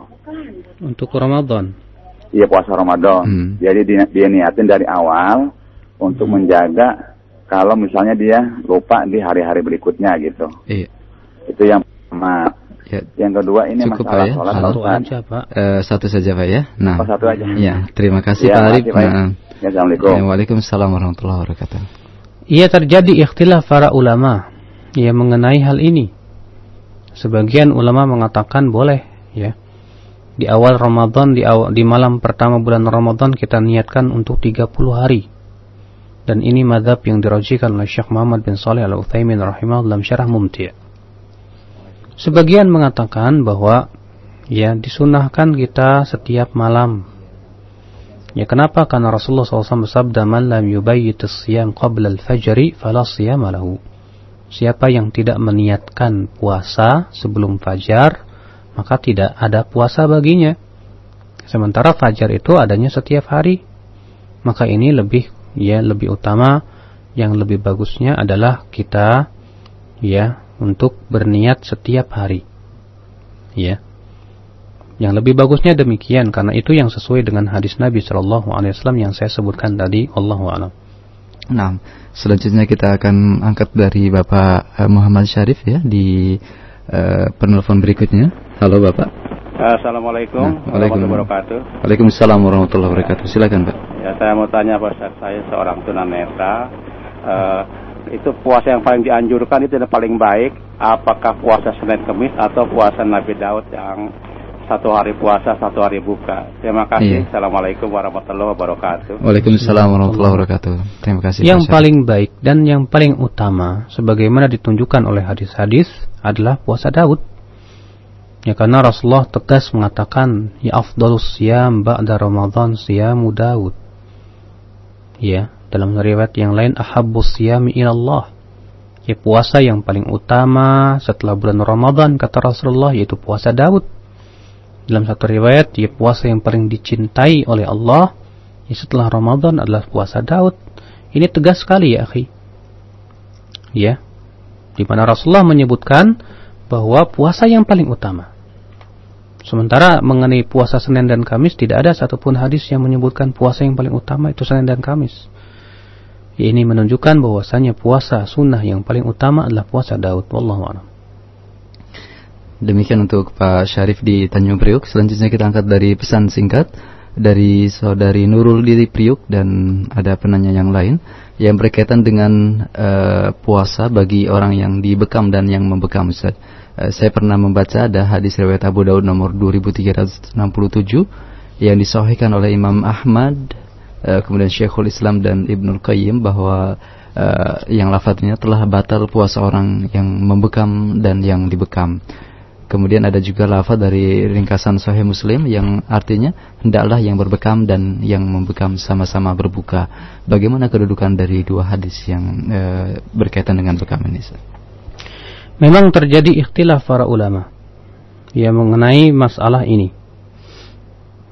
Untuk Ramadan. Iya puasa Ramadan. Hmm. Jadi dia, dia niatin dari awal untuk hmm. menjaga kalau misalnya dia lupa di hari-hari berikutnya gitu. Iya. Itu yang pertama. Ya. Yang kedua ini Cukup masalah ya? sholat satu aja Pak. Uh, satu saja Pak ya. Nah. Oh, satu aja. Ya, terima kasih ya, Pak Arif. Nah. Ya, Assalamualaikum. Ya, Waalaikumsalam warahmatullahi wabarakatuh. Ia terjadi ikhtilaf para ulama ya mengenai hal ini. Sebagian ulama mengatakan boleh ya. Di awal Ramadan di awal, di malam pertama bulan Ramadan kita niatkan untuk 30 hari. Dan ini madhab yang dirajikan oleh Syekh Muhammad bin Saleh Al-Utsaimin rahimahullah dalam syarah Mumti'. Sebagian mengatakan bahwa ya disunahkan kita setiap malam. Ya kenapa? Karena Rasulullah SAW bersabda, "Man lam yubayyit as-siyam qabla al-fajri fala siyama lahu." Siapa yang tidak meniatkan puasa sebelum fajar, maka tidak ada puasa baginya. Sementara fajar itu adanya setiap hari. Maka ini lebih ya lebih utama yang lebih bagusnya adalah kita ya untuk berniat setiap hari. Ya. Yang lebih bagusnya demikian karena itu yang sesuai dengan hadis Nabi Shallallahu alaihi wasallam yang saya sebutkan tadi, Allahu a'lam. Nah, selanjutnya kita akan angkat dari Bapak eh, Muhammad Syarif ya di uh, penelpon berikutnya. Halo Bapak. Assalamualaikum nah, warahmatullahi wabarakatuh. Waalaikumsalam warahmatullahi wabarakatuh. Silakan Pak. Ya, saya mau tanya Pak saya seorang tunanetra. Uh, itu puasa yang paling dianjurkan itu yang paling baik apakah puasa Senin Kemis atau puasa Nabi Daud yang satu hari puasa satu hari buka. Terima kasih. Iya. Assalamualaikum warahmatullahi wabarakatuh. Waalaikumsalam warahmatullahi wabarakatuh. Terima kasih yang Pasha. paling baik dan yang paling utama sebagaimana ditunjukkan oleh hadis-hadis adalah puasa Daud. Ya karena Rasulullah tegas mengatakan ya afdalus siyam ba'da Ramadan siyamu Daud. Ya dalam riwayat yang lain ahabbus siyami ilallah. Ya puasa yang paling utama setelah bulan Ramadan kata Rasulullah yaitu puasa Daud dalam satu riwayat ya puasa yang paling dicintai oleh Allah ya setelah Ramadan adalah puasa Daud ini tegas sekali ya akhi ya di mana Rasulullah menyebutkan bahwa puasa yang paling utama Sementara mengenai puasa Senin dan Kamis tidak ada satupun hadis yang menyebutkan puasa yang paling utama itu Senin dan Kamis. Ini menunjukkan bahwasanya puasa sunnah yang paling utama adalah puasa Daud. Wallahu a'lam. Demikian untuk Pak Syarif di Tanjung Priuk. Selanjutnya kita angkat dari pesan singkat dari saudari Nurul di Priuk dan ada penanya yang lain yang berkaitan dengan uh, puasa bagi orang yang dibekam dan yang membekam Ustaz. Uh, saya pernah membaca ada hadis riwayat Abu Daud nomor 2367 yang disahihkan oleh Imam Ahmad Eh, kemudian Syekhul Islam dan Ibnul Qayyim bahwa uh, yang lafadznya telah batal puasa orang yang membekam dan yang dibekam. Kemudian ada juga lafaz dari ringkasan Sahih Muslim yang artinya hendaklah yang berbekam dan yang membekam sama-sama berbuka. Bagaimana kedudukan dari dua hadis yang uh, berkaitan dengan bekam ini? Memang terjadi ikhtilaf para ulama yang mengenai masalah ini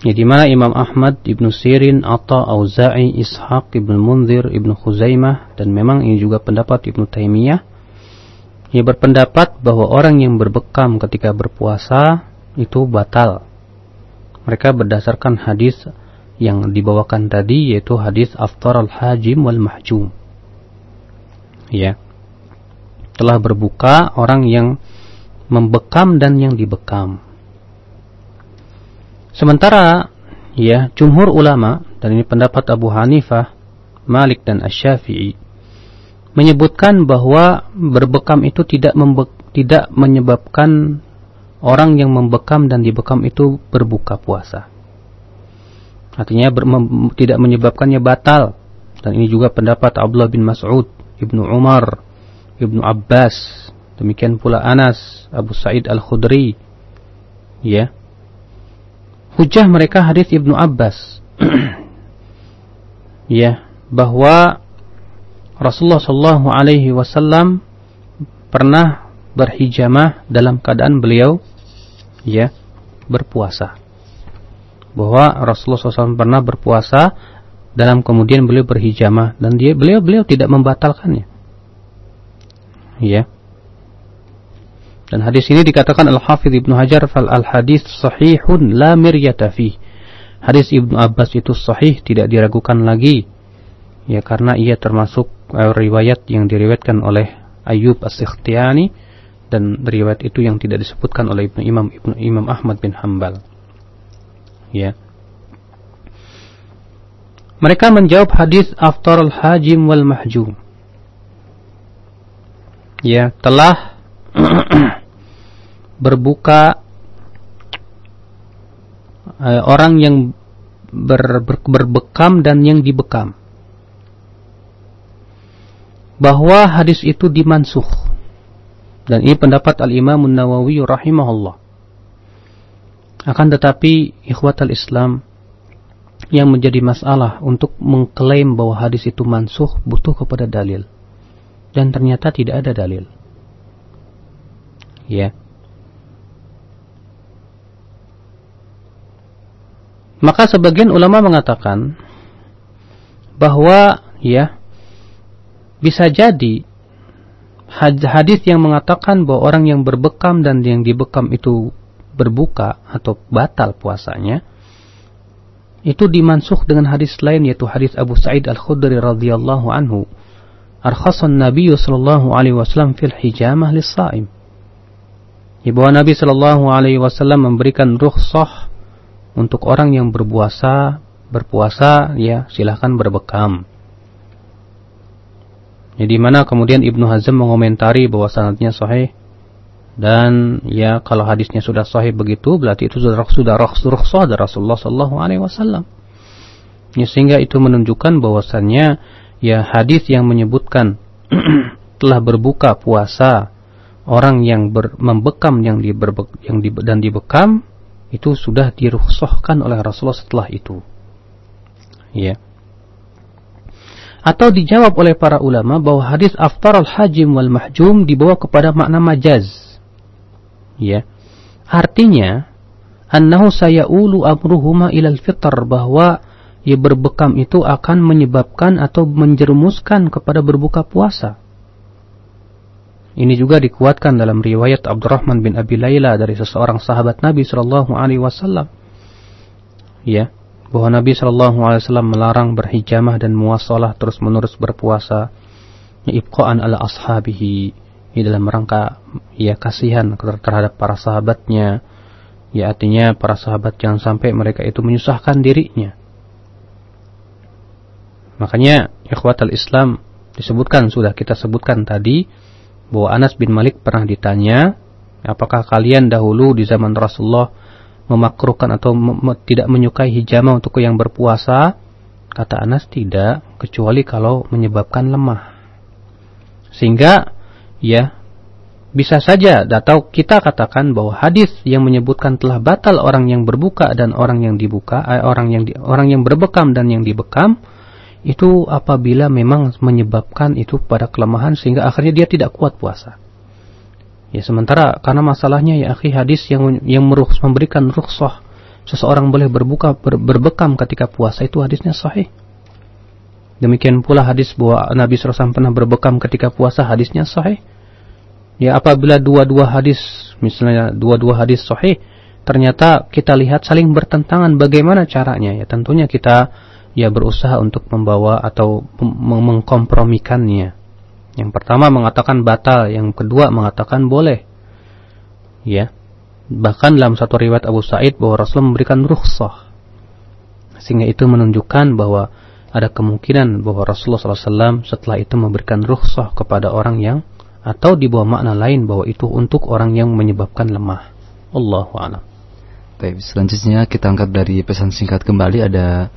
ya di mana Imam Ahmad, Ibnu Sirin, Atta, Auza'i, Ishaq, Ibnu Munzir, Ibnu Khuzaimah dan memang ini juga pendapat Ibnu Taimiyah ia berpendapat bahwa orang yang berbekam ketika berpuasa itu batal. Mereka berdasarkan hadis yang dibawakan tadi yaitu hadis aftar al-hajim wal mahjum. Ya. Telah berbuka orang yang membekam dan yang dibekam. Sementara ya jumhur ulama dan ini pendapat Abu Hanifah, Malik dan Asy-Syafi'i menyebutkan bahwa berbekam itu tidak tidak menyebabkan orang yang membekam dan dibekam itu berbuka puasa. Artinya ber, tidak menyebabkannya batal. Dan ini juga pendapat Abdullah bin Mas'ud, Ibnu Umar, Ibnu Abbas, demikian pula Anas, Abu Sa'id Al-Khudri. Ya hujah mereka hadis Ibnu Abbas [CLEARS THROAT] ya bahwa Rasulullah Shallallahu Alaihi Wasallam pernah berhijamah dalam keadaan beliau ya berpuasa bahwa Rasulullah SAW pernah berpuasa dalam kemudian beliau berhijamah dan dia beliau beliau tidak membatalkannya ya dan hadis ini dikatakan Al-Hafidh Ibnu Hajar fal al-hadis sahihun la miryata fi. Hadis Ibnu Abbas itu sahih tidak diragukan lagi. Ya karena ia termasuk uh, riwayat yang diriwayatkan oleh Ayub As-Sikhtiyani dan riwayat itu yang tidak disebutkan oleh Ibnu Imam Ibnu Imam Ahmad bin Hambal. Ya. Mereka menjawab hadis aftar al-hajim wal mahjum. Ya, telah [CLEARS THROAT] berbuka uh, orang yang ber, ber, berbekam dan yang dibekam bahwa hadis itu dimansuh dan ini pendapat al-Imam nawawi rahimahullah. Akan tetapi ikhwatal Islam yang menjadi masalah untuk mengklaim bahwa hadis itu mansuh butuh kepada dalil. Dan ternyata tidak ada dalil. Ya. Maka sebagian ulama mengatakan bahwa ya bisa jadi hadis yang mengatakan bahwa orang yang berbekam dan yang dibekam itu berbuka atau batal puasanya itu dimansuh dengan hadis lain yaitu hadis Abu Sa'id Al-Khudri radhiyallahu anhu arkhasan Nabi sallallahu alaihi wasallam fil hijamah lis-shaim bahwa Nabi sallallahu alaihi wasallam memberikan rukhsah untuk orang yang berpuasa berpuasa ya silahkan berbekam. Ya, mana kemudian Ibnu Hazm mengomentari bahwa sanadnya sahih dan ya kalau hadisnya sudah sahih begitu berarti itu sudah sudah rukhsah dari Rasulullah sallallahu alaihi wasallam. Ya, sehingga itu menunjukkan bahwasannya ya hadis yang menyebutkan [CLEARS THROAT] telah berbuka puasa orang yang ber, membekam yang di, yang di, dan dibekam itu sudah dirukhsahkan oleh Rasulullah setelah itu. Ya. Atau dijawab oleh para ulama bahwa hadis aftar al-hajim wal mahjum dibawa kepada makna majaz. Ya. Artinya annahu sayaqulu amruhuma ilal fitr bahwa ya berbekam itu akan menyebabkan atau menjerumuskan kepada berbuka puasa. Ini juga dikuatkan dalam riwayat Abdurrahman bin Abi Layla dari seseorang sahabat Nabi Shallallahu Alaihi Wasallam. Ya, bahwa Nabi Shallallahu Alaihi Wasallam melarang berhijamah dan muasalah terus menerus berpuasa ibqaan ala ashabihi ini dalam rangka ya kasihan terhadap para sahabatnya. Ya artinya para sahabat jangan sampai mereka itu menyusahkan dirinya. Makanya ikhwatal Islam disebutkan sudah kita sebutkan tadi bahwa Anas bin Malik pernah ditanya apakah kalian dahulu di zaman Rasulullah memakruhkan atau tidak menyukai hijama untuk yang berpuasa? Kata Anas tidak, kecuali kalau menyebabkan lemah. Sehingga ya bisa saja atau kita katakan bahwa hadis yang menyebutkan telah batal orang yang berbuka dan orang yang dibuka, eh, orang yang di, orang yang berbekam dan yang dibekam itu apabila memang menyebabkan itu pada kelemahan sehingga akhirnya dia tidak kuat puasa. Ya sementara karena masalahnya ya akhi hadis yang yang merukhs, memberikan rukhsah seseorang boleh berbuka ber, berbekam ketika puasa itu hadisnya sahih. Demikian pula hadis bahwa Nabi SAW pernah berbekam ketika puasa hadisnya sahih. Ya apabila dua-dua hadis misalnya dua-dua hadis sahih ternyata kita lihat saling bertentangan bagaimana caranya ya tentunya kita ya berusaha untuk membawa atau mengkompromikannya yang pertama mengatakan batal, yang kedua mengatakan boleh. Ya. Bahkan dalam satu riwayat Abu Said bahwa Rasul memberikan rukhsah. Sehingga itu menunjukkan bahwa ada kemungkinan bahwa Rasulullah SAW setelah itu memberikan rukhsah kepada orang yang atau di bawah makna lain bahwa itu untuk orang yang menyebabkan lemah. Allahu a'lam. Baik, selanjutnya kita angkat dari pesan singkat kembali ada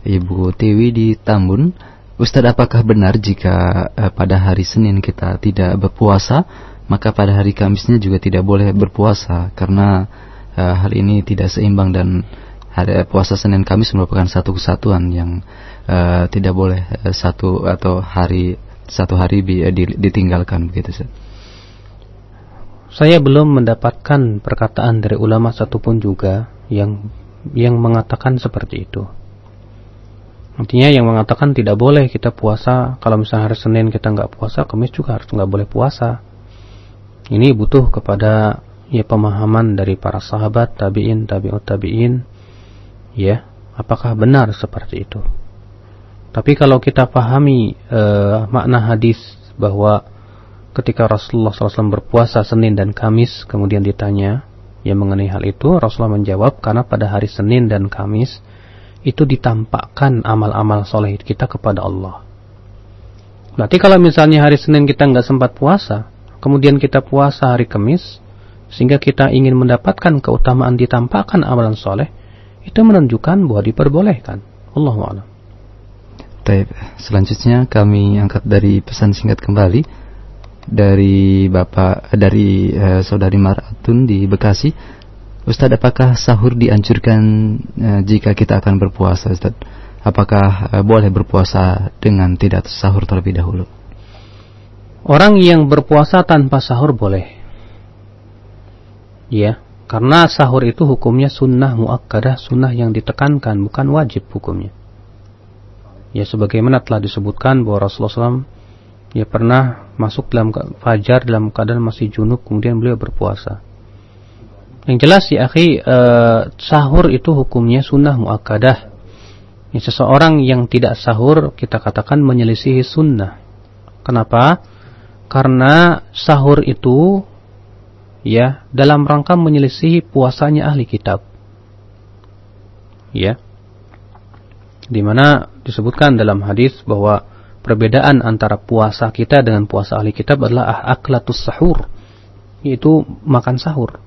Ibu Tiwi di Tambun Ustadz apakah benar jika uh, pada hari Senin kita tidak berpuasa maka pada hari Kamisnya juga tidak boleh berpuasa karena uh, hal ini tidak seimbang dan hari puasa Senin Kamis merupakan satu kesatuan yang uh, tidak boleh uh, satu atau hari satu hari bi, ditinggalkan begitu Ustaz. Saya belum mendapatkan perkataan dari ulama satupun juga yang yang mengatakan seperti itu. Artinya yang mengatakan tidak boleh kita puasa kalau misalnya hari Senin kita nggak puasa, Kamis juga harus nggak boleh puasa. Ini butuh kepada ya pemahaman dari para sahabat tabiin, tabiut tabiin, ya apakah benar seperti itu? Tapi kalau kita pahami uh, makna hadis bahwa ketika Rasulullah SAW berpuasa Senin dan Kamis, kemudian ditanya yang mengenai hal itu, Rasulullah menjawab karena pada hari Senin dan Kamis itu ditampakkan amal-amal soleh kita kepada Allah. Berarti kalau misalnya hari Senin kita nggak sempat puasa, kemudian kita puasa hari Kamis, sehingga kita ingin mendapatkan keutamaan ditampakkan amalan soleh, itu menunjukkan bahwa diperbolehkan. Allah a'lam. Baik, selanjutnya kami angkat dari pesan singkat kembali dari Bapak dari uh, Saudari Maratun di Bekasi Ustadz, apakah sahur dianjurkan uh, jika kita akan berpuasa, Ustadz? Apakah uh, boleh berpuasa dengan tidak sahur terlebih dahulu? Orang yang berpuasa tanpa sahur boleh. Ya, karena sahur itu hukumnya sunnah muakkadah, sunnah yang ditekankan, bukan wajib hukumnya. Ya, sebagaimana telah disebutkan bahwa Rasulullah SAW ya pernah masuk dalam fajar dalam keadaan masih junub, kemudian beliau berpuasa yang jelas ya akhi uh, sahur itu hukumnya sunnah muakkadah. Ya, seseorang yang tidak sahur kita katakan menyelisihi sunnah. Kenapa? Karena sahur itu ya dalam rangka menyelisihi puasanya ahli kitab. Ya. Di mana disebutkan dalam hadis bahwa perbedaan antara puasa kita dengan puasa ahli kitab adalah aklatus sahur, yaitu makan sahur.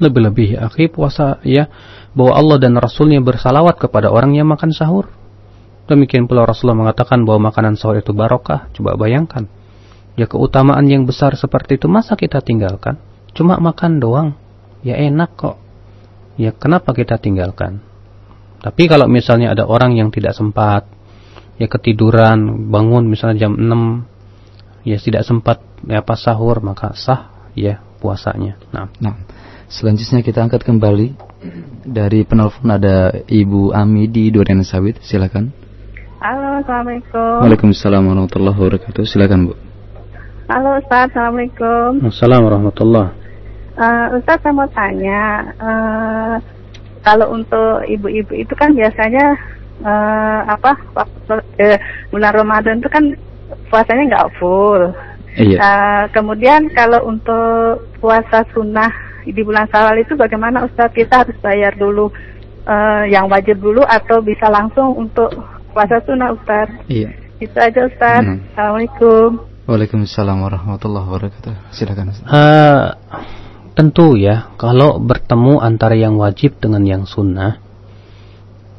Lebih-lebih ya, puasa ya bahwa Allah dan Rasulnya bersalawat kepada orang yang makan sahur. Demikian pula Rasulullah mengatakan bahwa makanan sahur itu barokah. Coba bayangkan. Ya keutamaan yang besar seperti itu masa kita tinggalkan? Cuma makan doang. Ya enak kok. Ya kenapa kita tinggalkan? Tapi kalau misalnya ada orang yang tidak sempat ya ketiduran, bangun misalnya jam 6 ya tidak sempat ya pas sahur maka sah ya puasanya. Nah. nah. Selanjutnya kita angkat kembali dari penelpon ada Ibu Ami di Durian Sawit. Silakan. Halo, Assalamualaikum. Waalaikumsalam warahmatullahi wabarakatuh. Silakan, Bu. Halo, Ustaz. Assalamualaikum. Assalamualaikum warahmatullahi uh, Ustaz saya mau tanya, uh, kalau untuk ibu-ibu itu kan biasanya uh, apa waktu uh, bulan Ramadan itu kan puasanya nggak full. Iya. Uh, kemudian kalau untuk puasa sunnah di bulan Syawal itu bagaimana Ustaz? Kita harus bayar dulu uh, yang wajib dulu atau bisa langsung untuk puasa sunnah Ustaz? Iya. Itu aja Ustaz. Hmm. Assalamualaikum. Waalaikumsalam warahmatullahi wabarakatuh. Silakan Ustaz. Uh, tentu ya kalau bertemu antara yang wajib dengan yang sunnah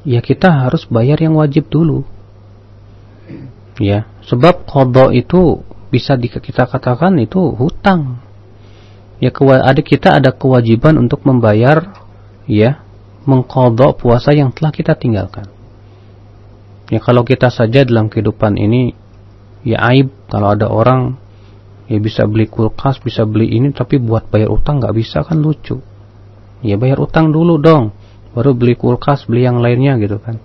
ya kita harus bayar yang wajib dulu ya sebab kodok itu bisa kita katakan itu hutang ya ada kita ada kewajiban untuk membayar ya mengkodok puasa yang telah kita tinggalkan. Ya kalau kita saja dalam kehidupan ini ya aib. Kalau ada orang ya bisa beli kulkas bisa beli ini tapi buat bayar utang nggak bisa kan lucu. Ya bayar utang dulu dong baru beli kulkas beli yang lainnya gitu kan.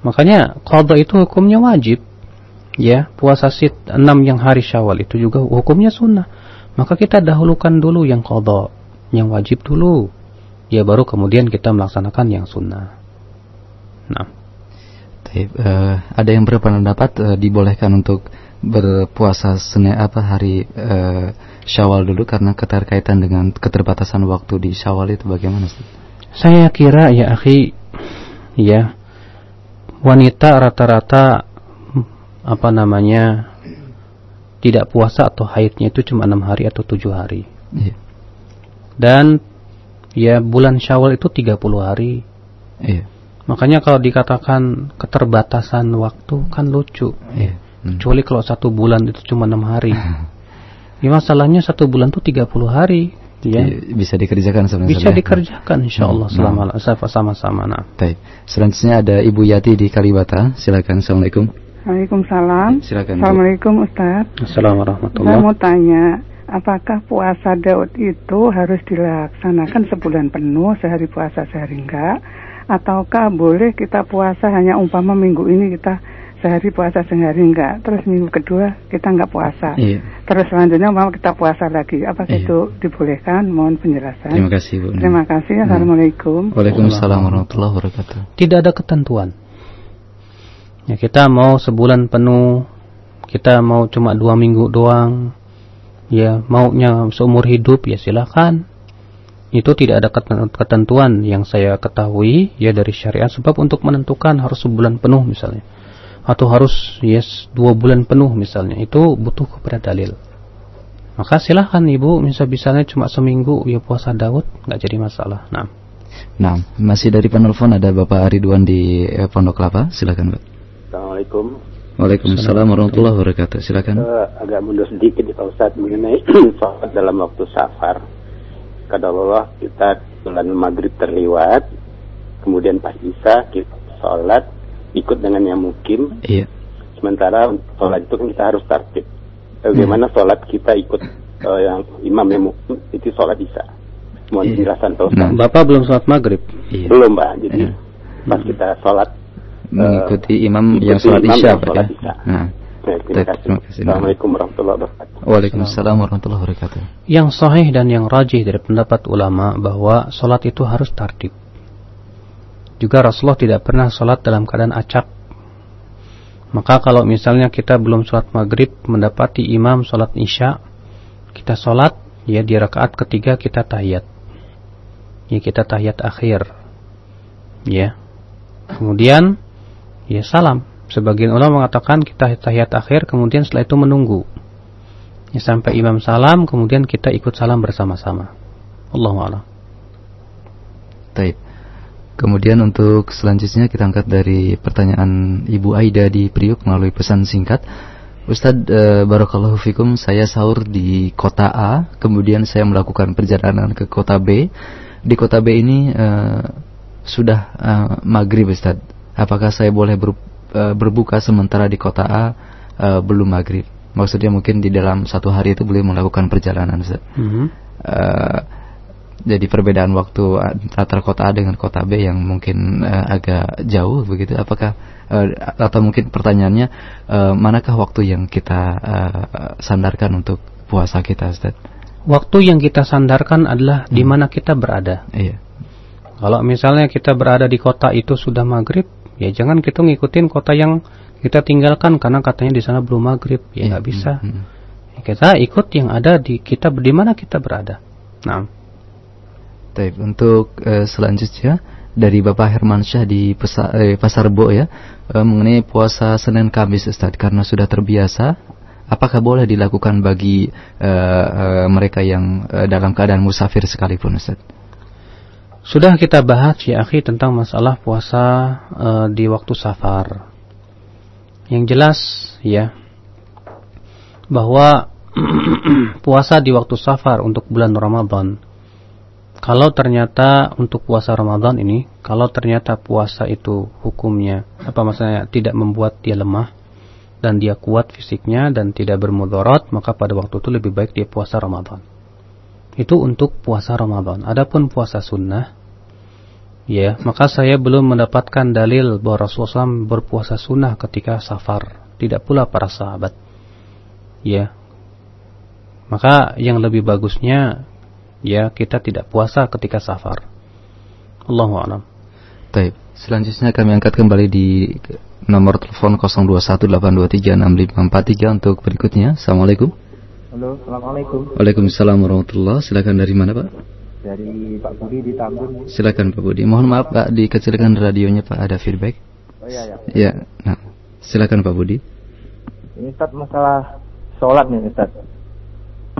Makanya qada itu hukumnya wajib. Ya puasa sit 6 yang hari syawal itu juga hukumnya sunnah maka kita dahulukan dulu yang qada yang wajib dulu. Ya baru kemudian kita melaksanakan yang sunnah. Nah. Uh, ada yang berpendapat uh, dibolehkan untuk berpuasa Senin apa hari e, Syawal dulu karena keterkaitan dengan keterbatasan waktu di Syawal itu bagaimana sih? Saya kira ya akhi ya wanita rata-rata apa namanya tidak puasa atau haidnya itu cuma enam hari atau tujuh hari. Iya. Dan ya bulan Syawal itu 30 hari. Iya. Makanya kalau dikatakan keterbatasan waktu kan lucu. Iya Hmm. Kecuali kalau satu bulan itu cuma enam hari. [LAUGHS] ya masalahnya satu bulan itu tiga puluh hari. Ya. Bisa dikerjakan sebenarnya. Bisa dikerjakan insya Allah hmm. selama nah. sama-sama. Nah. Baik. Selanjutnya ada Ibu Yati di Kalibata. Silakan. Assalamualaikum. Waalaikumsalam. Silakan. Assalamualaikum Ustaz. Assalamualaikum warahmatullahi Saya mau tanya, apakah puasa Daud itu harus dilaksanakan sebulan penuh, sehari puasa sehari enggak? Ataukah boleh kita puasa hanya umpama minggu ini kita sehari puasa sehari enggak terus minggu kedua kita enggak puasa iya. terus selanjutnya mau kita puasa lagi apa iya. itu dibolehkan mohon penjelasan terima kasih bu terima kasih hmm. assalamualaikum waalaikumsalam warahmatullahi wabarakatuh tidak ada ketentuan ya kita mau sebulan penuh. Kita mau cuma dua minggu doang. Ya maunya seumur hidup ya silakan. Itu tidak ada ketentuan yang saya ketahui ya dari syariat. Sebab untuk menentukan harus sebulan penuh misalnya. Atau harus yes dua bulan penuh misalnya. Itu butuh kepada dalil. Maka silahkan ibu. Misal misalnya cuma seminggu ya puasa Daud nggak jadi masalah. Nah. Nah masih dari penelpon ada Bapak Aridwan di eh, Pondok Kelapa. Silakan Pak Assalamualaikum Waalaikumsalam warahmatullahi wabarakatuh silakan uh, agak mundur sedikit ya Pak Ustadz mengenai [CLEARS THROAT] sholat dalam waktu safar kata Allah kita bulan maghrib terliwat kemudian pas isya kita sholat ikut dengan yang mungkin. Iya. Sementara sholat itu kan kita harus tertib. Bagaimana hmm. sholat kita ikut uh, yang imam yang mungkin itu sholat bisa. Mohon iya. penjelasan Pak Nah, Bapak belum sholat maghrib? Iya. Belum Mbak. Jadi iya. pas kita sholat mengikuti uh, imam yang sholat isya, sholat ya? Nah. Terima kasih. Assalamualaikum warahmatullahi wabarakatuh. Waalaikumsalam warahmatullahi wabarakatuh. Yang sahih dan yang rajih dari pendapat ulama bahwa sholat itu harus tertib. Juga Rasulullah tidak pernah sholat dalam keadaan acak. Maka kalau misalnya kita belum sholat maghrib mendapati imam sholat isya, kita sholat ya di rakaat ketiga kita tahiyat. Ya kita tahiyat akhir. Ya. Kemudian ya salam. Sebagian ulama mengatakan kita tahiyat akhir kemudian setelah itu menunggu. Ya, sampai imam salam kemudian kita ikut salam bersama-sama. Allahu a'lam. Taib. Kemudian untuk selanjutnya kita angkat dari pertanyaan Ibu Aida di Priuk melalui pesan singkat. Ustadz e, Barakallahu Fikum, saya sahur di kota A, kemudian saya melakukan perjalanan ke kota B. Di kota B ini e, sudah e, maghrib Ustadz. Apakah saya boleh ber, uh, berbuka sementara di kota A uh, belum maghrib. Maksudnya mungkin di dalam satu hari itu boleh melakukan perjalanan. Mm -hmm. uh, jadi perbedaan waktu antara kota A dengan kota B yang mungkin uh, agak jauh begitu. Apakah uh, atau mungkin pertanyaannya uh, manakah waktu yang kita sandarkan untuk puasa kita, Ustaz? Waktu yang kita sandarkan adalah hmm. di mana kita berada. Iya. Kalau misalnya kita berada di kota itu sudah maghrib, ya jangan kita ngikutin kota yang kita tinggalkan karena katanya di sana belum maghrib, ya nggak iya. bisa. Hmm. hmm. Kita ikut yang ada di kita di mana kita berada. Nah. Baik, untuk uh, selanjutnya dari Bapak Hermansyah di Pesa, eh, Pasar Bo ya uh, mengenai puasa Senin Kamis Ustaz karena sudah terbiasa apakah boleh dilakukan bagi uh, mereka yang dalam keadaan musafir sekalipun Ustaz? Sudah kita bahas ya akhi tentang masalah puasa uh, di waktu safar. Yang jelas ya bahwa [CLEARS THROAT] puasa di waktu safar untuk bulan Ramadan kalau ternyata untuk puasa Ramadan ini, kalau ternyata puasa itu hukumnya apa maksudnya tidak membuat dia lemah dan dia kuat fisiknya dan tidak bermudarat, maka pada waktu itu lebih baik dia puasa Ramadan. Itu untuk puasa Ramadan. Adapun puasa sunnah, ya, maka saya belum mendapatkan dalil bahwa Rasulullah SAW berpuasa sunnah ketika safar. Tidak pula para sahabat. Ya. Maka yang lebih bagusnya ya kita tidak puasa ketika safar. Allahu a'lam. Baik, selanjutnya kami angkat kembali di nomor telepon 0218236543 untuk berikutnya. Assalamualaikum. Halo, Assalamualaikum. Waalaikumsalam warahmatullah. Silakan dari mana, Pak? Dari Pak Budi di Tambun. Silakan Pak Budi. Mohon maaf Pak, dikecilkan radionya Pak, ada feedback. Oh iya, ya. Ya, nah. Silakan Pak Budi. Ini Ustaz masalah sholat nih Ustaz.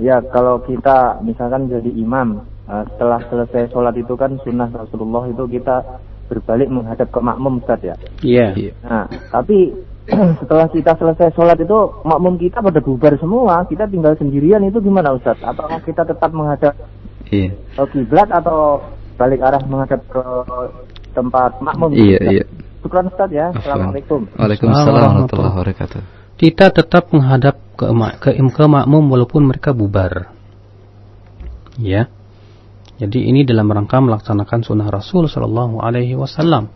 Ya kalau kita misalkan jadi imam uh, setelah selesai sholat itu kan sunnah Rasulullah itu kita berbalik menghadap ke makmum Ustaz ya. Iya. Yeah. Nah tapi [CLEARS THROAT] setelah kita selesai sholat itu makmum kita pada bubar semua, kita tinggal sendirian itu gimana Ustaz? Apakah kita tetap menghadap ke kiblat atau balik arah menghadap ke tempat makmum? Iya Ustaz? iya. Syukran Ustaz ya. Assalamualaikum. Waalaikumsalam warahmatullahi wabarakatuh kita tetap menghadap ke, ke, ke makmum walaupun mereka bubar. Ya. Jadi ini dalam rangka melaksanakan sunnah Rasul Shallallahu Alaihi Wasallam.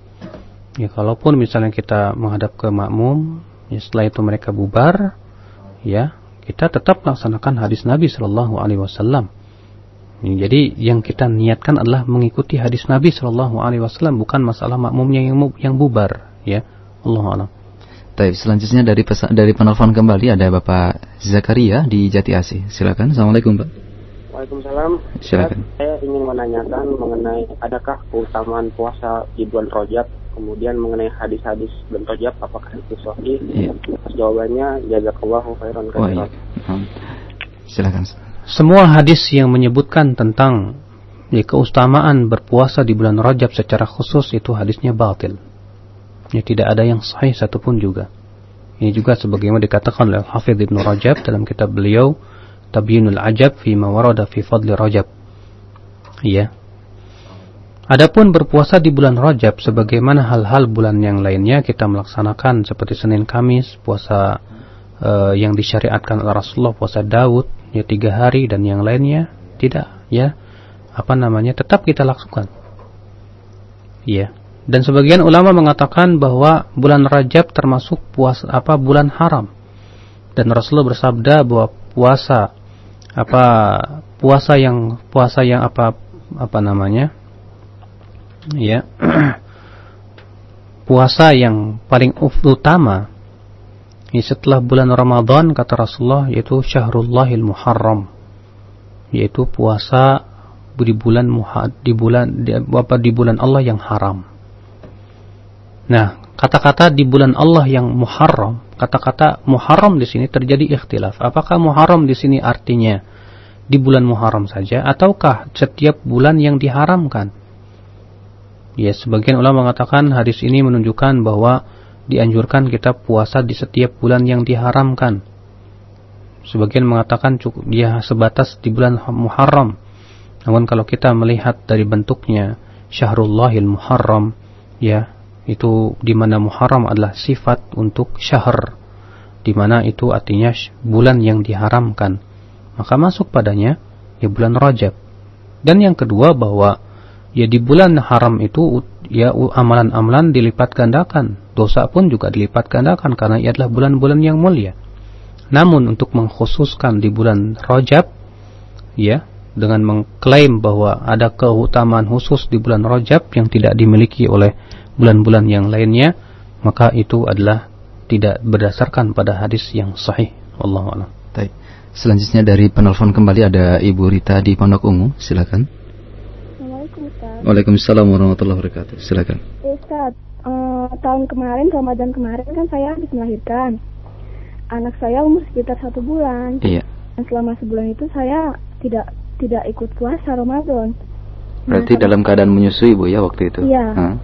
Ya, kalaupun misalnya kita menghadap ke makmum, ya setelah itu mereka bubar, ya kita tetap melaksanakan hadis Nabi Shallallahu Alaihi Wasallam. Jadi yang kita niatkan adalah mengikuti hadis Nabi Shallallahu Alaihi Wasallam, bukan masalah makmumnya yang yang bubar, ya Allah Baik, selanjutnya dari pesan, dari penelpon kembali ada Bapak Zakaria di Jati Asih. Silakan. Assalamualaikum, Pak. Waalaikumsalam. Silakan. Saya ingin menanyakan mengenai adakah keutamaan puasa di bulan Rojab, kemudian mengenai hadis-hadis bulan Rojab, apakah itu sahih? Iya. Jawabannya jazakallahu khairan oh, iya. Silakan. Semua hadis yang menyebutkan tentang ya, keutamaan berpuasa di bulan Rajab secara khusus itu hadisnya batil. Ya, tidak ada yang sahih satupun juga. Ini juga sebagaimana dikatakan oleh Hafidh Ibn Rajab dalam kitab beliau Tabyinul Ajab fi mawarada fi fadli Rajab. Iya. Adapun berpuasa di bulan Rajab sebagaimana hal-hal bulan yang lainnya kita melaksanakan seperti Senin Kamis, puasa uh, yang disyariatkan oleh Rasulullah, puasa Daud, ya tiga hari dan yang lainnya tidak, ya apa namanya tetap kita lakukan. Iya. Dan sebagian ulama mengatakan bahwa bulan Rajab termasuk puasa apa bulan haram. Dan Rasulullah bersabda bahwa puasa apa puasa yang puasa yang apa apa namanya? Ya. [CLEARS THROAT] puasa yang paling utama ini setelah bulan Ramadan kata Rasulullah yaitu Syahrullahil Muharram yaitu puasa di bulan di bulan di, apa di bulan Allah yang haram. Nah, kata-kata di bulan Allah yang Muharram, kata-kata Muharram di sini terjadi ikhtilaf. Apakah Muharram di sini artinya di bulan Muharram saja ataukah setiap bulan yang diharamkan? Ya, sebagian ulama mengatakan hadis ini menunjukkan bahwa dianjurkan kita puasa di setiap bulan yang diharamkan. Sebagian mengatakan cukup dia sebatas di bulan Muharram. Namun kalau kita melihat dari bentuknya Syahrullahil Muharram, ya itu di mana Muharram adalah sifat untuk syahr. Di mana itu artinya bulan yang diharamkan. Maka masuk padanya ya bulan Rajab. Dan yang kedua bahwa ya di bulan haram itu ya amalan-amalan dilipat gandakan. Dosa pun juga dilipat gandakan karena ia adalah bulan-bulan yang mulia. Namun untuk mengkhususkan di bulan Rajab ya dengan mengklaim bahwa ada keutamaan khusus di bulan Rajab yang tidak dimiliki oleh bulan-bulan yang lainnya maka itu adalah tidak berdasarkan pada hadis yang sahih wallahu a'lam. Baik. Selanjutnya dari penelpon kembali ada Ibu Rita di Pondok Ungu, silakan. Waalaikumsalam. Waalaikumsalam warahmatullahi wabarakatuh. Silakan. Ustaz, uh, tahun kemarin Ramadan kemarin kan saya habis melahirkan. Anak saya umur sekitar satu bulan. Iya. Dan selama sebulan itu saya tidak tidak ikut puasa Ramadan. Berarti nah, dalam keadaan menyusui bu ya waktu itu? Iya. Huh?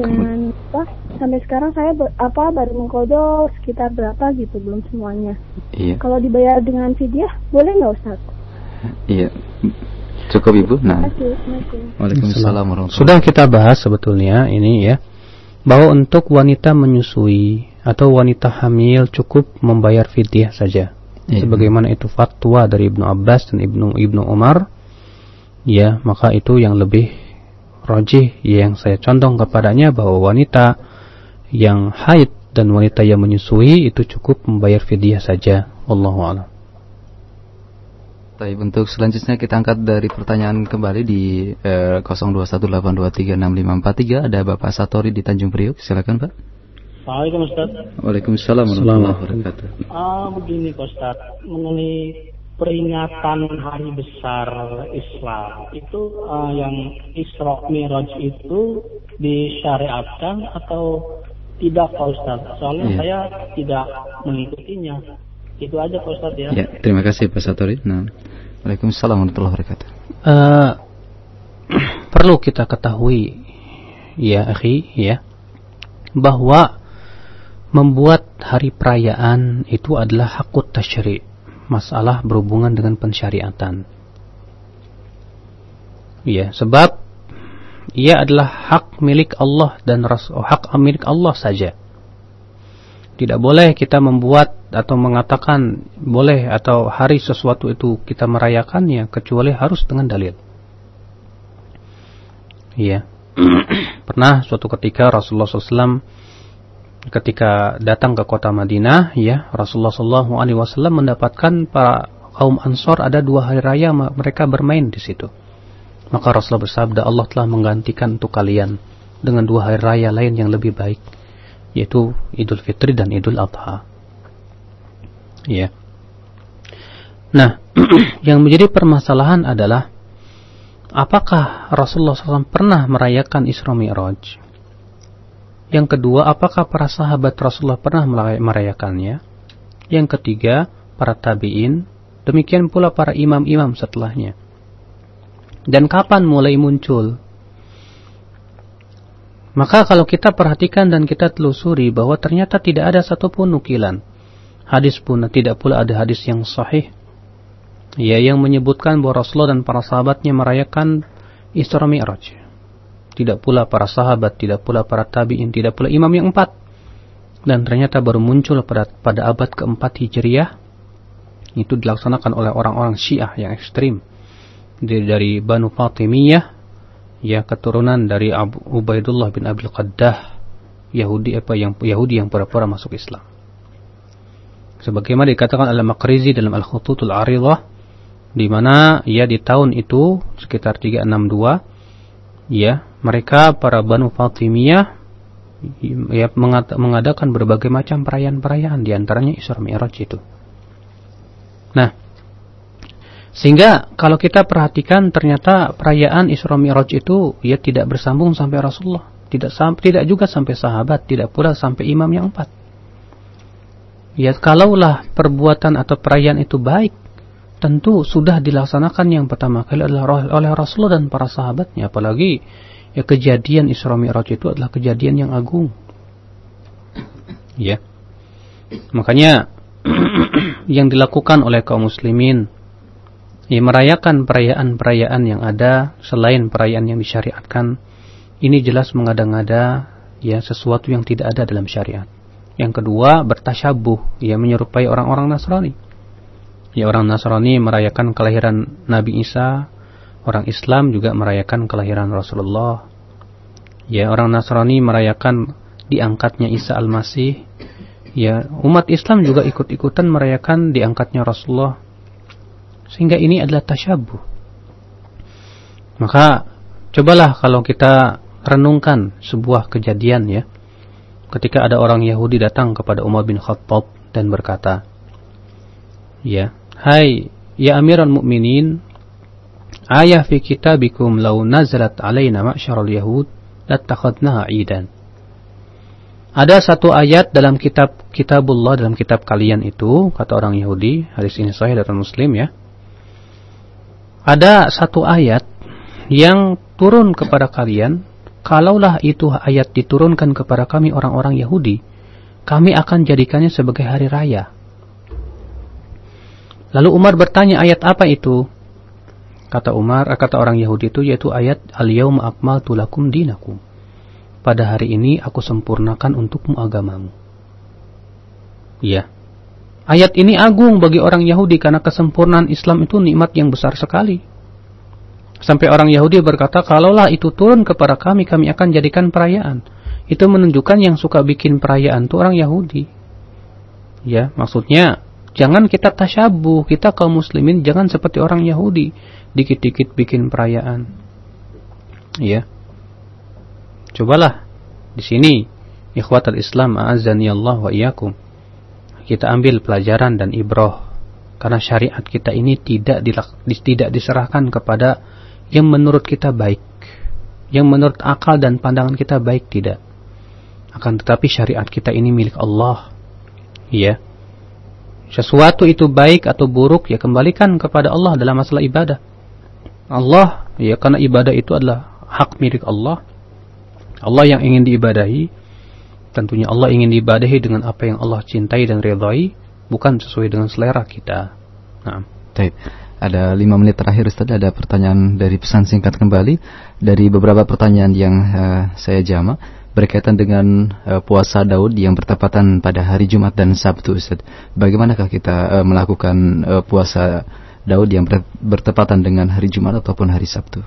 Dan apa? Sampai sekarang saya ber, apa baru mengkodok sekitar berapa gitu belum semuanya. Iya. Kalau dibayar dengan fidyah boleh nggak Ustaz? Iya. Cukup Ibu. Nah. Waalaikumsalam Sudah kita bahas sebetulnya ini ya bahwa untuk wanita menyusui atau wanita hamil cukup membayar fidyah saja ya. sebagaimana itu fatwa dari Ibnu Abbas dan Ibnu Ibnu Umar ya maka itu yang lebih rojih yang saya condong kepadanya bahwa wanita yang haid dan wanita yang menyusui itu cukup membayar fidyah saja wallahu a'lam Baik, untuk selanjutnya kita angkat dari pertanyaan kembali di eh, 0218236543 ada Bapak Satori di Tanjung Priok. Silakan, Pak. Assalamualaikum Ustaz. Waalaikumsalam warahmatullahi wabarakatuh. Ah, begini Ustaz, mengenai peringatan hari besar Islam itu uh, yang Isra Miraj itu disyariatkan atau tidak Pak Ustaz? Soalnya yeah. saya tidak mengikutinya. Itu aja Pak Ustaz ya. Ya, terima kasih Pak Satori. Nah. Waalaikumsalam warahmatullahi wabarakatuh. Uh, [CLEARS THROAT] perlu kita ketahui ya, akhi, ya, bahwa membuat hari perayaan itu adalah hakut tasyri' masalah berhubungan dengan pensyariatan. Ya sebab ia adalah hak milik Allah dan Rasul hak milik Allah saja. Tidak boleh kita membuat atau mengatakan boleh atau hari sesuatu itu kita merayakannya kecuali harus dengan dalil. Ya [CLEARS THROAT] pernah suatu ketika Rasulullah SAW ketika datang ke kota Madinah ya Rasulullah Shallallahu Alaihi Wasallam mendapatkan para kaum Ansor ada dua hari raya mereka bermain di situ. Maka Rasulullah bersabda Allah telah menggantikan untuk kalian dengan dua hari raya lain yang lebih baik yaitu Idul Fitri dan Idul Adha. Ya. Nah [CLEARS THROAT] yang menjadi permasalahan adalah apakah Rasulullah SAW pernah merayakan Isra Mi'raj yang kedua, apakah para sahabat Rasulullah pernah merayakannya? Yang ketiga, para tabi'in, demikian pula para imam-imam setelahnya. Dan kapan mulai muncul? Maka kalau kita perhatikan dan kita telusuri bahwa ternyata tidak ada satupun nukilan. Hadis pun tidak pula ada hadis yang sahih. Ya, yang menyebutkan bahwa Rasulullah dan para sahabatnya merayakan Isra Mi'raj tidak pula para sahabat, tidak pula para tabi'in, tidak pula imam yang empat. Dan ternyata baru muncul pada, pada abad keempat Hijriah. Itu dilaksanakan oleh orang-orang Syiah yang ekstrim. Dari, dari Banu Fatimiyah, ya keturunan dari Abu Ubaidullah bin Abil Qaddah, Yahudi apa yang Yahudi yang pura-pura masuk Islam. Sebagaimana dikatakan oleh Makrizi dalam Al-Khututul Aridah, di mana ya di tahun itu sekitar 362 ya mereka para Banu Fatimiyah ya mengadakan berbagai macam perayaan-perayaan di antaranya Isra Mi'raj itu. Nah, sehingga kalau kita perhatikan ternyata perayaan Isra Mi'raj itu ya tidak bersambung sampai Rasulullah, tidak tidak juga sampai sahabat, tidak pula sampai imam yang empat. Ya kalaulah perbuatan atau perayaan itu baik, tentu sudah dilaksanakan yang pertama kali adalah oleh Rasulullah dan para sahabatnya apalagi ya kejadian Isra Mi'raj itu adalah kejadian yang agung ya makanya [CLEARS THROAT] yang dilakukan oleh kaum muslimin ya merayakan perayaan-perayaan yang ada selain perayaan yang disyariatkan ini jelas mengada-ngada ya sesuatu yang tidak ada dalam syariat. Yang kedua, bertasyabuh, ya menyerupai orang-orang Nasrani. Ya orang Nasrani merayakan kelahiran Nabi Isa, orang Islam juga merayakan kelahiran Rasulullah. Ya orang Nasrani merayakan diangkatnya Isa Al-Masih. Ya umat Islam juga ikut-ikutan merayakan diangkatnya Rasulullah. Sehingga ini adalah tasyabuh. Maka cobalah kalau kita renungkan sebuah kejadian ya. Ketika ada orang Yahudi datang kepada Umar bin Khattab dan berkata, Ya, hai ya Amiran Mukminin, ayah fi kitabikum law nazalat alaina ma'syarul yahud lattakhadnaha idan. Ada satu ayat dalam kitab kitabullah dalam kitab kalian itu kata orang Yahudi, hadis ini sahih dari Muslim ya. Ada satu ayat yang turun kepada kalian kalaulah itu ayat diturunkan kepada kami orang-orang Yahudi, kami akan jadikannya sebagai hari raya. Lalu Umar bertanya ayat apa itu? Kata Umar, eh, kata orang Yahudi itu yaitu ayat Al-Yawma akmaltu lakum dinakum. Pada hari ini aku sempurnakan untukmu agamamu. Ya. Ayat ini agung bagi orang Yahudi karena kesempurnaan Islam itu nikmat yang besar sekali. Sampai orang Yahudi berkata, kalaulah itu turun kepada kami, kami akan jadikan perayaan. Itu menunjukkan yang suka bikin perayaan itu orang Yahudi. Ya, maksudnya jangan kita tasyabuh, kita kaum muslimin jangan seperti orang Yahudi, dikit-dikit bikin perayaan. Ya. Cobalah di sini ikhwatul Islam a'azzani Allah wa iyyakum. Kita ambil pelajaran dan ibrah karena syariat kita ini tidak tidak diserahkan kepada yang menurut kita baik, yang menurut akal dan pandangan kita baik tidak. Akan tetapi syariat kita ini milik Allah. Ya. Sesuatu itu baik atau buruk ya kembalikan kepada Allah dalam masalah ibadah. Allah ya karena ibadah itu adalah hak milik Allah. Allah yang ingin diibadahi tentunya Allah ingin diibadahi dengan apa yang Allah cintai dan ridhai bukan sesuai dengan selera kita. Nah. Baik. Ada lima menit terakhir Ustaz ada pertanyaan dari pesan singkat kembali dari beberapa pertanyaan yang uh, saya jama berkaitan dengan uh, puasa Daud yang bertepatan pada hari Jumat dan Sabtu Ustaz. Bagaimanakah kita uh, melakukan uh, puasa Daud yang bertepatan dengan hari Jumat ataupun hari Sabtu?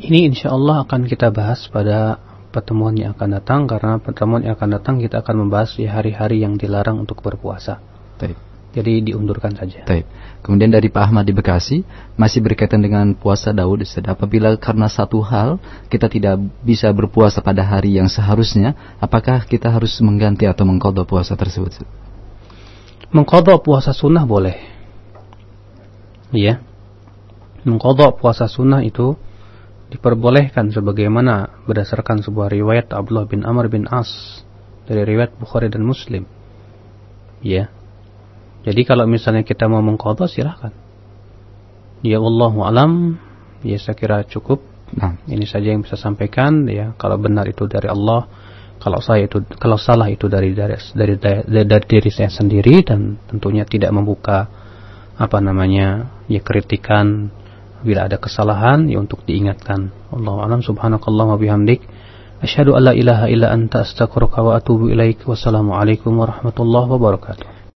Ini insya Allah akan kita bahas pada pertemuan yang akan datang karena pertemuan yang akan datang kita akan membahas di hari-hari yang dilarang untuk berpuasa. Baik. Jadi diundurkan saja. Baik. Kemudian dari Pak Ahmad di Bekasi masih berkaitan dengan puasa Daud Ustaz. Apabila karena satu hal kita tidak bisa berpuasa pada hari yang seharusnya, apakah kita harus mengganti atau mengkodok puasa tersebut? Mengkodok puasa sunnah boleh. Iya. Mengkodok puasa sunnah itu diperbolehkan sebagaimana berdasarkan sebuah riwayat Abdullah bin Amr bin As dari riwayat Bukhari dan Muslim. Ya, jadi kalau misalnya kita mau mengqadha silahkan. Ya Allah alam, ya saya kira cukup. Nah, ini saja yang bisa sampaikan ya. Kalau benar itu dari Allah, kalau saya itu kalau salah itu dari dari dari dari, dari diri saya sendiri dan tentunya tidak membuka apa namanya ya kritikan bila ada kesalahan ya untuk diingatkan. Allah alam subhanakallah wa bihamdik asyhadu alla ilaha illa anta astaghfiruka wa atubu ilaik. Wassalamualaikum warahmatullahi wabarakatuh.